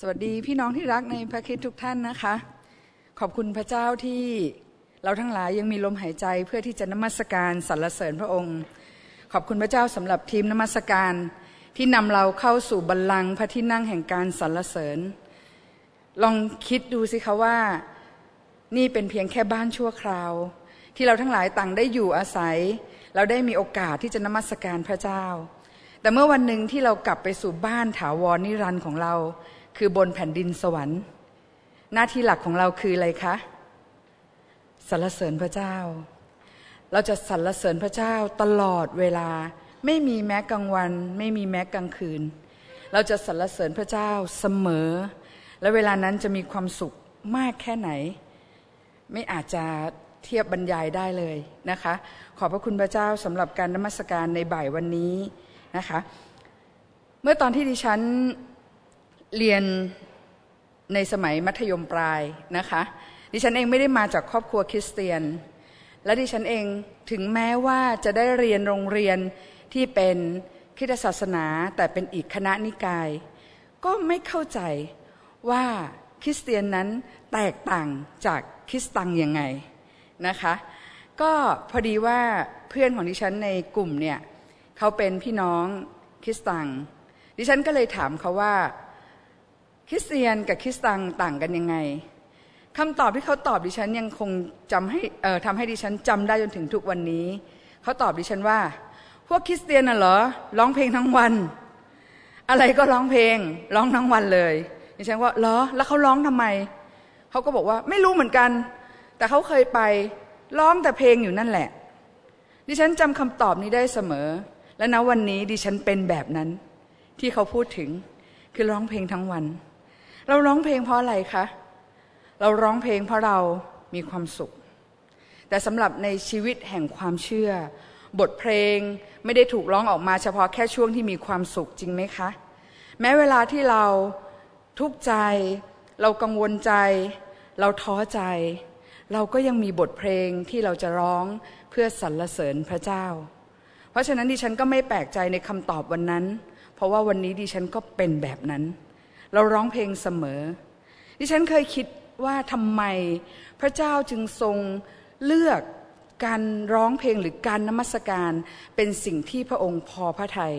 สวัสดีพี่น้องที่รักในพระคิดทุกท่านนะคะ ขอบคุณพระเจ้าที่เราทั้งหลายยังมีลมหายใจเพื่อที่จะนมัสการสรรเสริญพระองค์ ขอบคุณพระเจ้าสำหรับทีมนมัสการที่นำเราเข้าสู่บัลลังก์พระที่นั่งแห่งการสรรเสริญ ลองคิดดูสิคะว่านี่เป็นเพียงแค่บ้านชั่วคราว ที่เราทั้งหลายต่างได้อยู่อาศัย เราได้มีโอกาสที่จะนมัสการพระเจ้า แต่เมื่อวันหนึ่งที่เรากลับไปสู่บ้านถาวรนิรันดร์ของเรา คือบนแผ่นดินสวรรค์ หน้าที่หลักของเราคืออะไรคะสรรเสริญพระเจ้า เราจะสรรเสริญพระเจ้าตลอดเวลา ไม่มีแม้กลางวัน ไม่มีแม้กลางคืน เราจะสรรเสริญพระเจ้าเสมอ และเวลานั้นจะมีความสุขมากแค่ไหน ไม่อาจจะเทียบบรรยายได้เลยนะคะ ขอบพระคุณพระเจ้าสำหรับการนมัสการในบ่ายวันนี้นะคะ เมื่อตอนที่ดิฉัน เรียนในสมัยมัธยมปลายนะคะ ดิฉันเองไม่ได้มาจากครอบครัวคริสเตียน และดิฉันเองถึงแม้ว่าจะได้เรียนโรงเรียนที่เป็นคริสตศาสนาแต่เป็นอีกคณะนิกาย ก็ไม่เข้าใจว่าคริสเตียนนั้นแตกต่างจากคริสตังยังไงนะคะ ก็พอดีว่าเพื่อนของดิฉันในกลุ่มเนี่ยเขาเป็นพี่น้องคริสตังดิฉันก็เลยถามเขาว่า คริสเตียนกับคริสตังต่างกันยังไงคำตอบที่เขาตอบดิฉันยังคงจำให้เอ่อทำให้ดิฉันจำได้จนถึงทุกวันนี้ เขาตอบดิฉันว่า พวกคริสเตียนน่ะเหรอร้องเพลงทั้งวัน อะไรก็ร้องเพลง ร้องทั้งวันเลยดิฉันว่าเหรอแล้วเขาร้องทำไม เขาก็บอกว่าไม่รู้เหมือนกัน แต่เขาเคยไปร้องแต่เพลงอยู่นั่นแหละ ดิฉันจำคำตอบนี้ได้เสมอ และณวันนี้ดิฉันเป็นแบบนั้น ที่เขาพูดถึงคือร้องเพลงทั้งวัน เราร้องเพลงเพราะอะไรคะ เราร้องเพลงเพราะเรามีความสุข แต่สำหรับในชีวิตแห่งความเชื่อ บทเพลงไม่ได้ถูกร้องออกมาเฉพาะแค่ช่วงที่มีความสุขจริงไหมคะ แม้เวลาที่เราทุกข์ใจ เรากังวลใจ เราท้อใจ เราก็ยังมีบทเพลงที่เราจะร้องเพื่อสรรเสริญพระเจ้า เพราะฉะนั้นดิฉันก็ไม่แปลกใจในคำตอบวันนั้น เพราะว่าวันนี้ดิฉันก็เป็นแบบนั้น เราร้องเพลงเสมอ ดิฉันเคยคิดว่าทำไมพระเจ้าจึงทรงเลือกการร้องเพลงหรือการนมัสการเป็นสิ่งที่พระองค์พอพระทยัย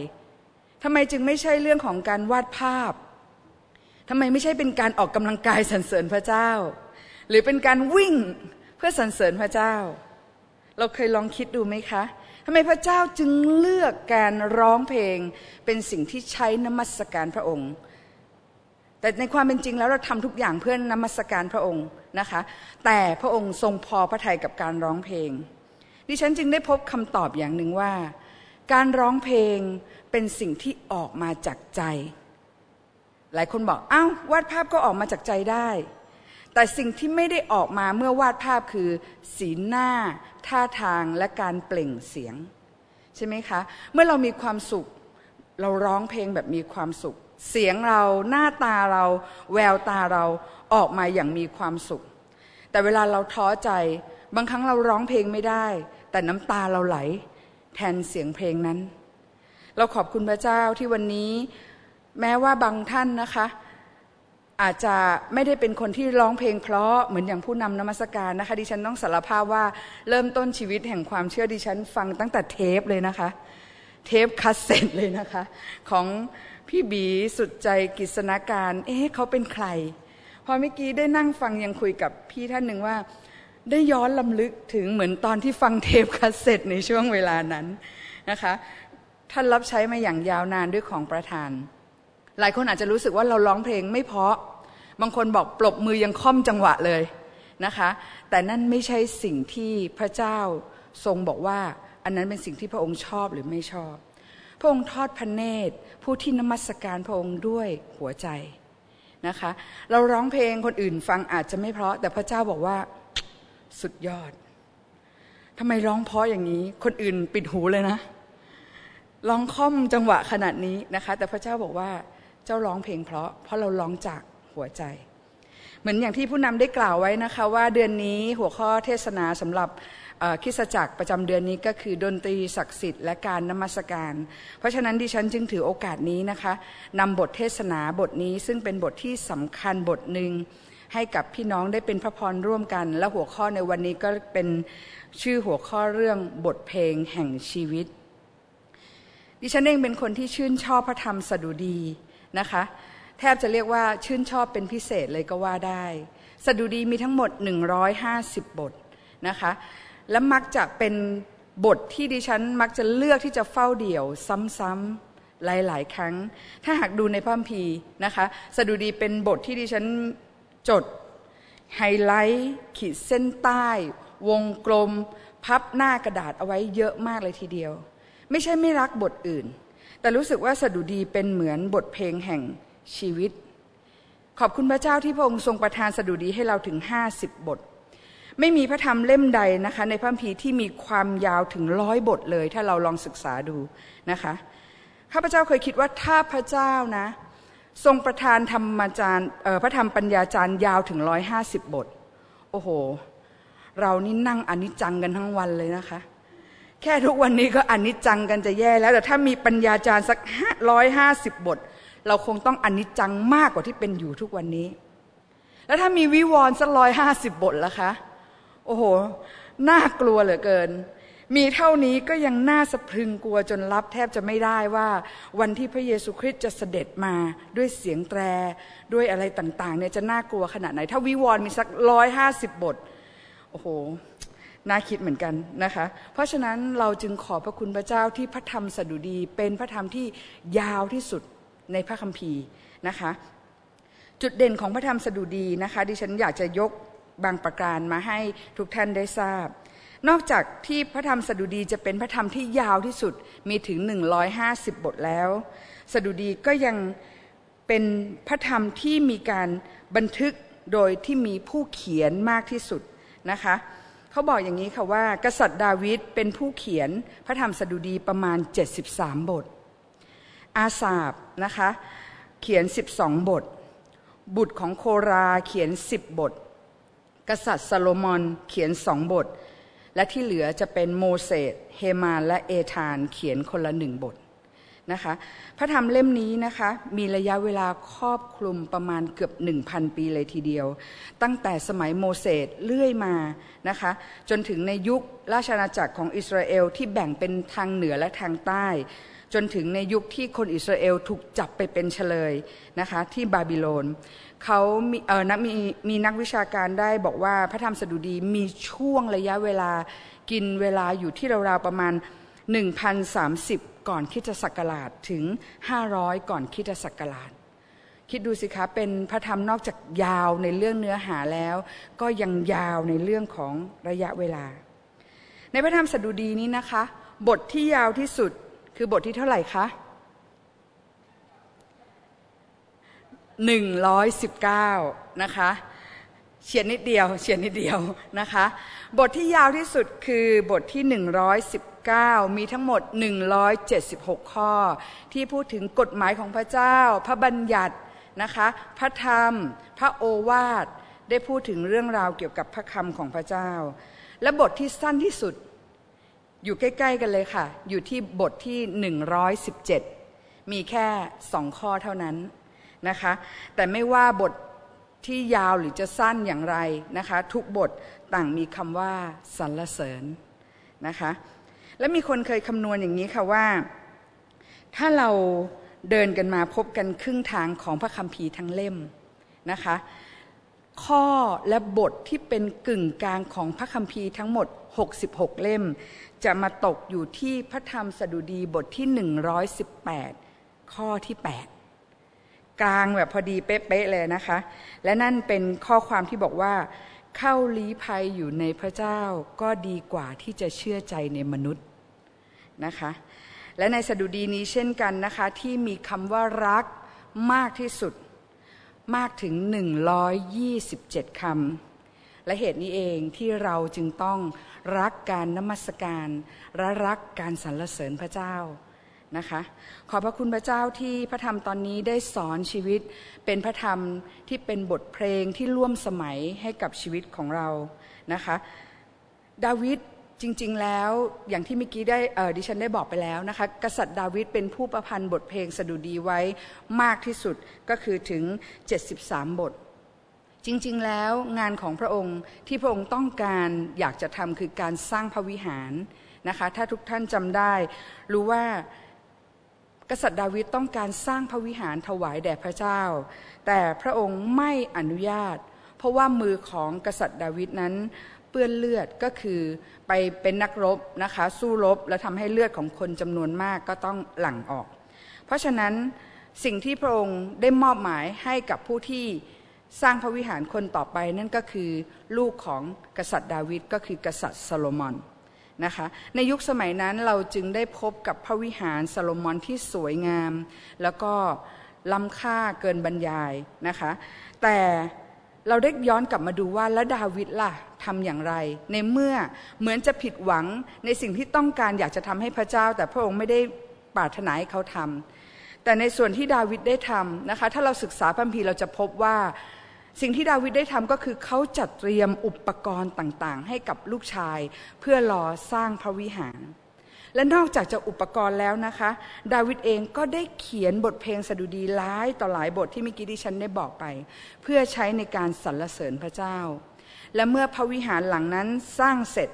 ทำไมจึงไม่ใช่เรื่องของการวาดภาพทำไมไม่ใช่เป็นการออกกำลังกายสรรเสริญพระเจ้า หรือเป็นการวิ่งเพื่อสรรเสริญพระเจ้า เราเคยลองคิดดูไหมคะทำไมพระเจ้าจึงเลือกการร้องเพลงเป็นสิ่งที่ใช้นมัสการพระองค์ แต่ในความเป็นจริงแล้วเราทำทุกอย่างเพื่อนนมัสการพระองค์นะคะ แต่พระองค์ทรงพอพระทัยกับการร้องเพลง ดิฉันจึงได้พบคำตอบอย่างหนึ่งว่า การร้องเพลงเป็นสิ่งที่ออกมาจากใจ หลายคนบอกอ้าววาดภาพก็ออกมาจากใจได้ แต่สิ่งที่ไม่ได้ออกมาเมื่อวาดภาพคือ สีหน้า ท่าทางและการเปล่งเสียง ใช่ไหมคะ เมื่อเรามีความสุข เราร้องเพลงแบบมีความสุข เสียงเราหน้าตาเรา แววตาเราออกมาอย่างมีความสุข แต่เวลาเราท้อใจ บางครั้งเราร้องเพลงไม่ได้ แต่น้ำตาเราไหล แทนเสียงเพลงนั้น เราขอบคุณพระเจ้าที่วันนี้ แม้ว่าบางท่านนะคะ อาจจะไม่ได้เป็นคนที่ร้องเพลงเพราะเหมือนอย่างผู้นำนมัสการนะคะ ดิฉันต้องสารภาพว่าเริ่มต้นชีวิตแห่งความเชื่อดิฉันฟังตั้งแต่เทปเลยนะคะ เทปคาสเซ็ตเลยนะคะ ของ พี่บีสุดใจกิษณาการ เอ๊ะเขาเป็นใคร พอเมื่อกี้ได้นั่งฟังยังคุยกับพี่ท่านหนึ่งว่า ได้ย้อนรำลึกถึงเหมือนตอนที่ฟังเทปคาสเซ็ตในช่วงเวลานั้นนะคะ ท่านรับใช้มาอย่างยาวนานด้วยของประทาน หลายคนอาจจะรู้สึกว่าเราร้องเพลงไม่เพราะ บางคนบอกปรบมือยังคร่อมจังหวะเลยนะคะ แต่นั่นไม่ใช่สิ่งที่พระเจ้าทรงบอกว่า อันนั้นเป็นสิ่งที่พระองค์ชอบหรือไม่ชอบ ระองค์ทอดพระเนตร ผู้ที่นมัสการพระองค์ด้วยหัวใจนะคะ เราร้องเพลงคนอื่นฟังอาจจะไม่เพราะ แต่พระเจ้าบอกว่าสุดยอดทำไมร้องเพราะอย่างนี้ คนอื่นปิดหูเลยนะร้องค่อมจังหวะขนาดนี้นะคะ แต่พระเจ้าบอกว่าเจ้าร้องเพลงเพราะ เพราะเราร้องจากหัวใจ เหมือนอย่างที่ผู้นำได้กล่าวไว้นะคะ ว่าเดือนนี้หัวข้อเทศนาสำหรับ คิสจักรประจำเดือนนี้ก็คือดนตรีศักดิ์สิทธิ์และการนมัสการ เพราะฉะนั้นดิฉันจึงถือโอกาสนี้นะคะนำบทเทศนาบทนี้ซึ่งเป็นบทที่สำคัญบทหนึ่งให้กับพี่น้องได้เป็นพระพรร่วมกัน และหัวข้อในวันนี้ก็เป็นชื่อหัวข้อเรื่องบทเพลงแห่งชีวิต ดิฉันเองเป็นคนที่ชื่นชอบพระธรรมสดุดีนะคะ แทบจะเรียกว่าชื่นชอบเป็นพิเศษเลยก็ว่าได้ สดุดีมีทั้งหมด 150 บทนะคะ และมักจะเป็นบทที่ดิฉันมักจะเลือกที่จะเฝ้าเดี่ยว ซ้ำๆหลาย ๆ ครั้ง ถ้าหากดูในพระคัมภีร์นะคะสดุดีเป็นบทที่ดิฉันจดไฮไลท์ขีดเส้นใต้ วงกลม พับหน้ากระดาษเอาไว้เยอะมากเลยทีเดียว ไม่ใช่ไม่รักบทอื่น แต่รู้สึกว่าสดุดีเป็นเหมือนบทเพลงแห่งชีวิต ขอบคุณพระเจ้าที่พระองค์ทรงประทานสดุดีให้เราถึงห้าสิบบท ไม่มีพระธรรมเล่มใดนะคะ ในพระคัมภีร์ที่มีความยาวถึงร้อยบทเลย ถ้าเราลองศึกษาดูนะคะข้าพเจ้าเคยคิดว่าถ้าพระเจ้านะ ทรงประทานธรรมจารย์พระธรรมปัญญาจารย์ยาวถึงร้อยห้าสิบบท โอ้โห เรานี่นั่งอนิจจังกันทั้งวันเลยนะคะ แค่ทุกวันนี้ก็อนิจจังกันจะแย่แล้ว แต่ถ้ามีปัญญาจารย์สักร้อยห้าสิบบท เราคงต้องอนิจจังมากกว่าที่เป็นอยู่ทุกวันนี้ แล้วถ้ามีวิวรณ์สักร้อยห้าสิบบทล่ะคะ โอ้โห น่ากลัวเหลือเกิน มีเท่านี้ก็ยังน่าสะพรึงกลัวจนรับแทบจะไม่ได้ว่า วันที่พระเยซูคริสต์จะเสด็จมาด้วยเสียงแตร ด้วยอะไรต่างๆเนี่ยจะน่ากลัวขนาดไหน ถ้าวิวรณ์มีสักร้อยห้าสิบบท โอ้โหน่าคิดเหมือนกันนะคะ เพราะฉะนั้นเราจึงขอพระคุณพระเจ้าที่พระธรรมสดุดีเป็นพระธรรมที่ยาวที่สุดในพระคัมภีร์นะคะ จุดเด่นของพระธรรมสดุดีนะคะ ดิฉันอยากจะยก บางประการมาให้ทุกท่านได้ทราบ นอกจากที่พระธรรมสดุดีจะเป็นพระธรรมที่ยาวที่สุดมีถึง 150 บทแล้ว สดุดีก็ยังเป็นพระธรรมที่มีการบันทึกโดยที่มีผู้เขียนมากที่สุดนะคะเขาบอกอย่างนี้ค่ะว่า กษัตริย์ดาวิดเป็นผู้เขียนพระธรรมสดุดีประมาณ 73 บท อาสาบนะคะเขียน 12 บท บุตรของโคราเขียน 10 บท กษัตริย์ซาโลมอนเขียนสองบท และที่เหลือจะเป็นโมเสสเฮมานและเอธานเขียนคนละหนึ่งบทนะคะพระธรรมเล่มนี้นะคะมีระยะเวลาครอบคลุมประมาณเกือบหนึ่งพันปีเลยทีเดียว ตั้งแต่สมัยโมเสสเลื่อยมานะคะจนถึงในยุคราชอาณาจักรของอิสราเอลที่แบ่งเป็นทางเหนือและทางใต้ จนถึงในยุคที่คนอิสราเอลถูกจับไปเป็นเฉลยนะคะที่บาบิโลน เขามีเออนักมีมีนักวิชาการได้บอกว่าพระธรรมสดุดีมีช่วงระยะเวลากินเวลาอยู่ที่ราวๆประมาณ 1,030 ก่อนคิดศักราชถึง 500 ก่อนคิดศักราช คิดดูสิคะเป็นพระธรรมนอกจากยาวในเรื่องเนื้อหาแล้ว ก็ยังยาวในเรื่องของระยะเวลา ในพระธรรมสดุดีนี้นะคะ บทที่ยาวที่สุดคือบทที่เท่าไหร่คะ หนึ่งร้อยสิบเก้านะคะเฉียนนิดเดียวเฉียนนิดเดียวนะคะ บทที่ยาวที่สุดคือบทที่หนึ่งร้อยสิบเก้ามีทั้งหมดหนึ่งร้อยเจ็ดสิบหกข้อ ที่พูดถึงกฎหมายของพระเจ้า พระบัญญัตินะคะ พระธรรม พระโอวาท ได้พูดถึงเรื่องราวเกี่ยวกับพระคำของพระเจ้า และบทที่สั้นที่สุด อยู่ใกล้ ๆ กันเลยค่ะ อยู่ที่บทที่หนึ่งร้อยสิบเจ็ดมีแค่สองข้อเท่านั้น นะคะ แต่ไม่ว่าบทที่ยาวหรือจะสั้นอย่างไรนะคะ ทุกบทต่างมีคำว่าสรรเสริญนะคะ และมีคนเคยคำนวณอย่างนี้ค่ะว่า ถ้าเราเดินกันมาพบกันครึ่งทางของพระคัมภีร์ทั้งเล่มนะคะ ข้อและบทที่เป็นกึ่งกลางของพระคัมภีร์ทั้งหมด 66 เล่ม จะมาตกอยู่ที่พระธรรมสดุดีบทที่ 118 ข้อที่ 8 กลางแบบพอดีเป๊ะๆเลยนะคะ และนั่นเป็นข้อความที่บอกว่า เข้าลี้ภัยอยู่ในพระเจ้าก็ดีกว่าที่จะเชื่อใจในมนุษย์นะคะ และในสดุดีนี้เช่นกันนะคะ ที่มีคำว่ารักมากที่สุดมากถึง 127 คำ และเหตุนี้เองที่เราจึงต้องรักการนมัสการ และรักการสรรเสริญพระเจ้า นะคะ ขอพระคุณพระเจ้าที่พระธรรมตอนนี้ได้สอนชีวิต เป็นพระธรรมที่เป็นบทเพลงที่ร่วมสมัยให้กับชีวิตของเรานะคะ ดาวิดจริงๆแล้วอย่างที่เมื่อกี้ได้ดิฉันได้บอกไปแล้วนะคะกษัตริย์ดาวิดเป็นผู้ประพันธ์บทเพลงสดุดีไว้มากที่สุดก็คือถึง 73 บท จริงๆแล้วงานของพระองค์ที่พระองค์ต้องการอยากจะทำคือการสร้างพระวิหารนะคะถ้าทุกท่านจำได้รู้ว่า กษัตริย์ดาวิดต้องการสร้างพระวิหารถวายแด่พระเจ้า แต่พระองค์ไม่อนุญาต เพราะว่ามือของกษัตริย์ดาวิดนั้นเปื้อนเลือดก็คือไปเป็นนักรบนะคะสู้รบแล้วทำให้เลือดของคนจำนวนมากก็ต้องหลั่งออก เพราะฉะนั้นสิ่งที่พระองค์ได้มอบหมายให้กับผู้ที่สร้างพระวิหารคนต่อไปนั่นก็คือลูกของกษัตริย์ดาวิดก็คือกษัตริย์ซาโลมอน นะคะในยุคสมัยนั้นเราจึงได้พบกับพระวิหารซาโลมอนที่สวยงาม แล้วก็ล้ำค่าเกินบรรยายนะคะ แต่เราได้ย้อนกลับมาดูว่าแล้วดาวิดล่ะทำอย่างไร ในเมื่อเหมือนจะผิดหวังในสิ่งที่ต้องการอยากจะทำให้พระเจ้า แต่พระองค์ไม่ได้ปรารถนาให้เขาทำแต่ในส่วนที่ดาวิดได้ทำนะคะถ้าเราศึกษาพระคัมภีเราจะพบว่า สิ่งที่ดาวิดได้ทำก็คือเขาจัดเตรียมอุปกรณ์ต่างๆ ให้กับลูกชาย เพื่อรอสร้างพระวิหาร และนอกจากจะอุปกรณ์แล้วนะคะ ดาวิดเองก็ได้เขียนบทเพลงสดุดีหลายต่อหลายบทที่เมื่อกี้ที่ฉันได้บอกไป เพื่อใช้ในการสรรเสริญพระเจ้า และเมื่อพระวิหารหลังนั้นสร้างเสร็จ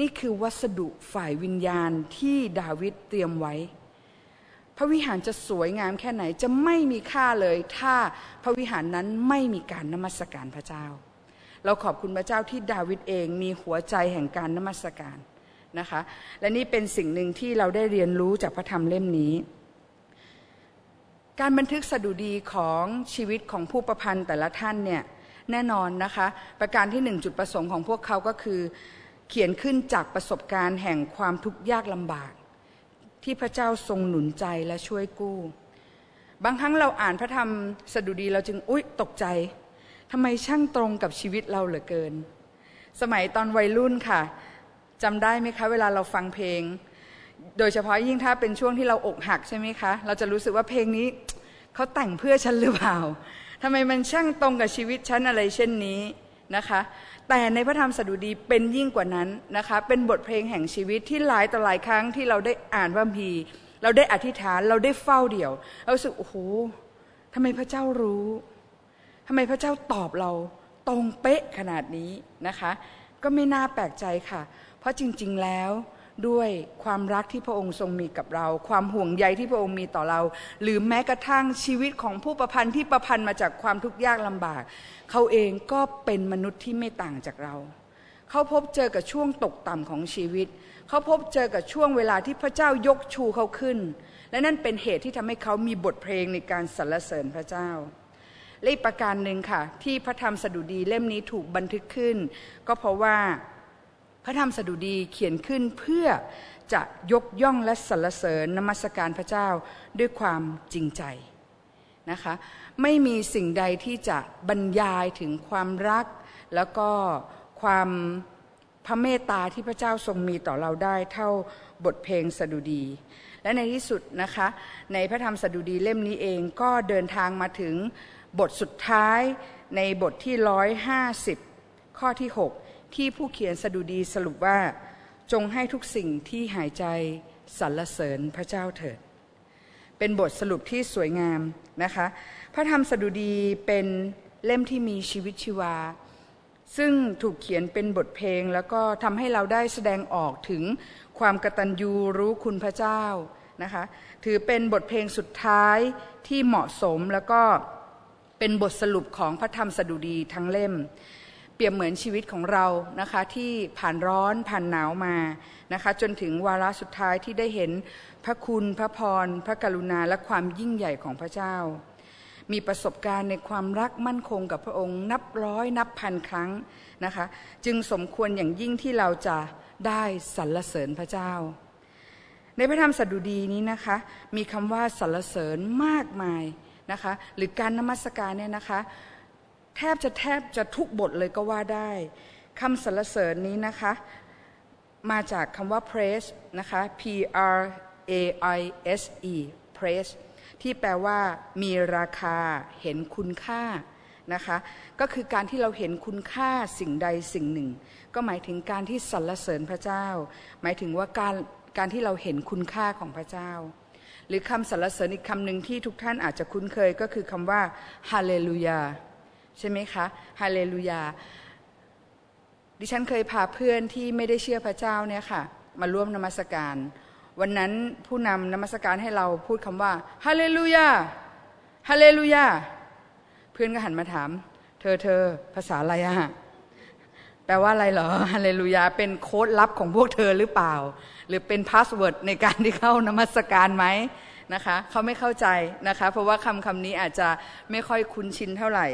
นี่คือวัสดุฝ่ายวิญญาณที่ดาวิดเตรียมไว้ พระวิหารจะสวยงามแค่ไหนจะไม่มีค่าเลย ถ้าพระวิหารนั้นไม่มีการนมัสการพระเจ้า เราขอบคุณพระเจ้าที่ดาวิดเองมีหัวใจแห่งการนมัสการนะคะ และนี่เป็นสิ่งหนึ่งที่เราได้เรียนรู้จากพระธรรมเล่มนี้ การบันทึกสดุดีของชีวิตของผู้ประพันธ์แต่ละท่านเนี่ยแน่นอนนะคะ ประการที่หนึ่งจุดประสงค์ของพวกเขาก็คือ เขียนขึ้นจากประสบการณ์แห่งความทุกข์ยากลำบาก ที่พระเจ้าทรงหนุนใจและช่วยกู้ บางครั้งเราอ่านพระธรรมสดุดีเราจึงอุ๊ยตกใจทำไมช่างตรงกับชีวิตเราเหลือเกิน สมัยตอนวัยรุ่นค่ะจำได้ไหมคะ เวลาเราฟังเพลง โดยเฉพาะยิ่งถ้าเป็นช่วงที่เราอกหักใช่ไหมคะ เราจะรู้สึกว่าเพลงนี้เขาแต่งเพื่อฉันหรือเปล่าทำไมมันช่างตรงกับชีวิตฉันอะไรเช่นนี้นะคะ แต่ในพระธรรมสดุดีเป็นยิ่งกว่านั้นนะคะ เป็นบทเพลงแห่งชีวิตที่หลายต่อหลายครั้งที่เราได้อ่านพระคัมภีร์เราได้อธิษฐานเราได้เฝ้าเดี่ยวเราสึกโอ้โหทำไมพระเจ้ารู้ทำไมพระเจ้าตอบเราตรงเป๊ะขนาดนี้นะคะ ก็ไม่น่าแปลกใจค่ะ เพราะจริง ๆแล้ว ด้วยความรักที่พระองค์ทรงมีกับเรา ความห่วงใยที่พระองค์มีต่อเรา หรือแม้กระทั่งชีวิตของผู้ประพันธ์ที่ประพันธ์มาจากความทุกข์ยากลำบาก เขาเองก็เป็นมนุษย์ที่ไม่ต่างจากเรา เขาพบเจอกับช่วงตกต่ำของชีวิต เขาพบเจอกับช่วงเวลาที่พระเจ้ายกชูเขาขึ้น และนั่นเป็นเหตุที่ทำให้เขามีบทเพลงในการสรรเสริญพระเจ้าและอีกประการหนึ่งค่ะ ที่พระธรรมสดุดีเล่มนี้ถูกบันทึกขึ้น ก็เพราะว่า พระธรรมสดุดีเขียนขึ้นเพื่อจะยกย่องและสรรเสริญนมัสการพระเจ้าด้วยความจริงใจนะคะไม่มีสิ่งใดที่จะบรรยายถึงความรัก แล้วก็ความพระเมตตาที่พระเจ้าทรงมีต่อเราได้เท่าบทเพลงสดุดี และในที่สุดนะคะในพระธรรมสดุดีเล่มนี้เองก็เดินทางมาถึงบทสุดท้ายในบทที่ร้อยห้าสิบข้อที่ 6 ที่ผู้เขียนสดุดีสรุปว่า จงให้ทุกสิ่งที่หายใจสรรเสริญพระเจ้าเถิด เป็นบทสรุปที่สวยงามนะคะ พระธรรมสดุดีเป็นเล่มที่มีชีวิตชีวา ซึ่งถูกเขียนเป็นบทเพลง แล้วก็ทำให้เราได้แสดงออกถึงความกตัญญูรู้คุณพระเจ้านะคะถือเป็นบทเพลงสุดท้ายที่เหมาะสมแล้วก็เป็นบทสรุปของพระธรรมสดุดีทั้งเล่ม เปรียบเหมือนชีวิตของเรานะคะที่ผ่านร้อนผ่านหนาวมานะคะจนถึงวาระสุดท้ายที่ได้เห็นพระคุณพระพร พระกรุณาและความยิ่งใหญ่ของพระเจ้า มีประสบการณ์ในความรักมั่นคงกับพระองค์ นับร้อยนับพันครั้งนะคะจึงสมควรอย่างยิ่งที่เราจะได้สรรเสริญพระเจ้า ในพระธรรมสดุดีนี้นะคะมีคำว่าสรรเสริญมากมายนะคะหรือการนมัสการเนี่ยนะคะ แทบจะแทบจะทุกบทเลยก็ว่าได้คำสรรเสริญนี้นะคะ มาจากคำว่า praise นะคะ P R A I S E praise ที่แปลว่ามีราคาเห็นคุณค่านะคะก็คือการที่เราเห็นคุณค่าสิ่งใดสิ่งหนึ่ง ก็หมายถึงการที่สรรเสริญพระเจ้า หมายถึงว่าการการที่เราเห็นคุณค่าของพระเจ้า หรือคำสรรเสริญอีกคำหนึ่งที่ทุกท่านอาจจะคุ้นเคยก็คือคำว่าฮาเลลูยา ใช่ไหมคะฮาเลลูยา ดิฉันเคยพาเพื่อนที่ไม่ได้เชื่อพระเจ้าเนี่ยค่ะ มาร่วมนมัสการ วันนั้นผู้นำนมัสการให้เราพูดคำว่าฮาเลลูยาฮาเลลูยาเพื่อนก็หันมาถาม เธอเธอภาษาอะไรอะแปลว่าอะไรเหรอฮาเลลูยาเป็นโค้ดลับของพวกเธอหรือเปล่า หรือเป็น password ในการที่เข้านมัสการไหมนะคะเขาไม่เข้าใจนะคะ เพราะว่าคำคำนี้อาจจะไม่ค่อยคุ้นชินเท่าไหร่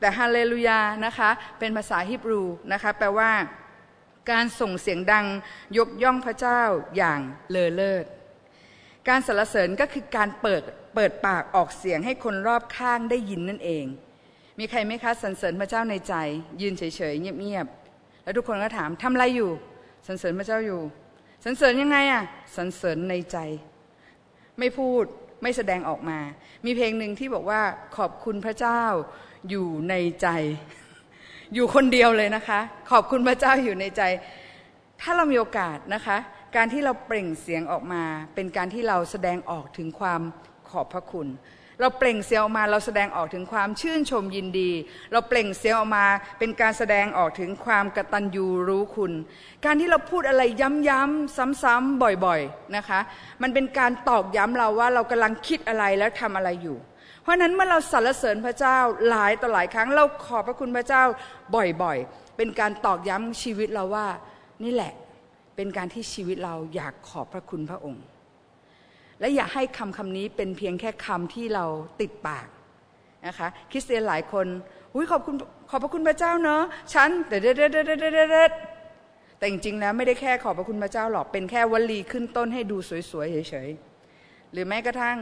แต่ฮาเลลูยานะคะเป็นภาษาฮิบรูนะคะแปลว่าการส่งเสียงดังยกย่องพระเจ้าอย่างเลอเลิศ การสรรเสริญก็คือการเปิดเปิดปากออกเสียงให้คนรอบข้างได้ยินนั่นเอง มีใครไหมคะสรรเสริญพระเจ้าในใจ ยืนเฉยๆเงียบๆแล้วทุกคนก็ถามทำอะไรอยู่สรรเสริญพระเจ้าอยู่สรรเสริญยังไงอะสรรเสริญในใจ ไม่พูดไม่แสดงออกมา มีเพลงหนึ่งที่บอกว่าขอบคุณพระเจ้า อยู่ในใจ อยู่คนเดียวเลยนะคะ ขอบคุณพระเจ้าอยู่ในใจ ถ้าเรามีโอกาสนะคะ การที่เราเปล่งเสียงออกมา เป็นการที่เราแสดงออกถึงความขอบพระคุณ เราเปล่งเสียงออกมาเราแสดงออกถึงความชื่นชมยินดี เราเปล่งเสียงออกมา เป็นการแสดงออกถึงความกตัญญูรู้คุณ การที่เราพูดอะไรย้ำๆซ้ำๆบ่อยๆนะคะ มันเป็นการตอกย้ำเราว่าเรากำลังคิดอะไรแล้วทำอะไรอยู่ ราะนั้นเมื่อเราสรรเสริญพระเจ้าหลายต่อหลายครั้งเราขอบพระคุณพระเจ้าบ่อยๆ เป็นการตอกย้ำชีวิตเราว่า นี่แหละเป็นการที่ชีวิตเราอยากขอบพระคุณพระองค์ และอย่าให้คำคำนี้เป็นเพียงแค่คำที่เราติดปากนะคะคริสเตียนหลายคนอุ้ยขอบคุณขอบพระคุณพระเจ้าเนาะฉันเด็ดเด็ดเด็ดเด็ดเดดแต่จริงๆแล้วไม่ได้แค่ขอบพระคุณพระเจ้าหรอกเป็นแค่วลีขึ้นต้นให้ดูสวยๆเฉยๆ หรือแม้กระทั่ง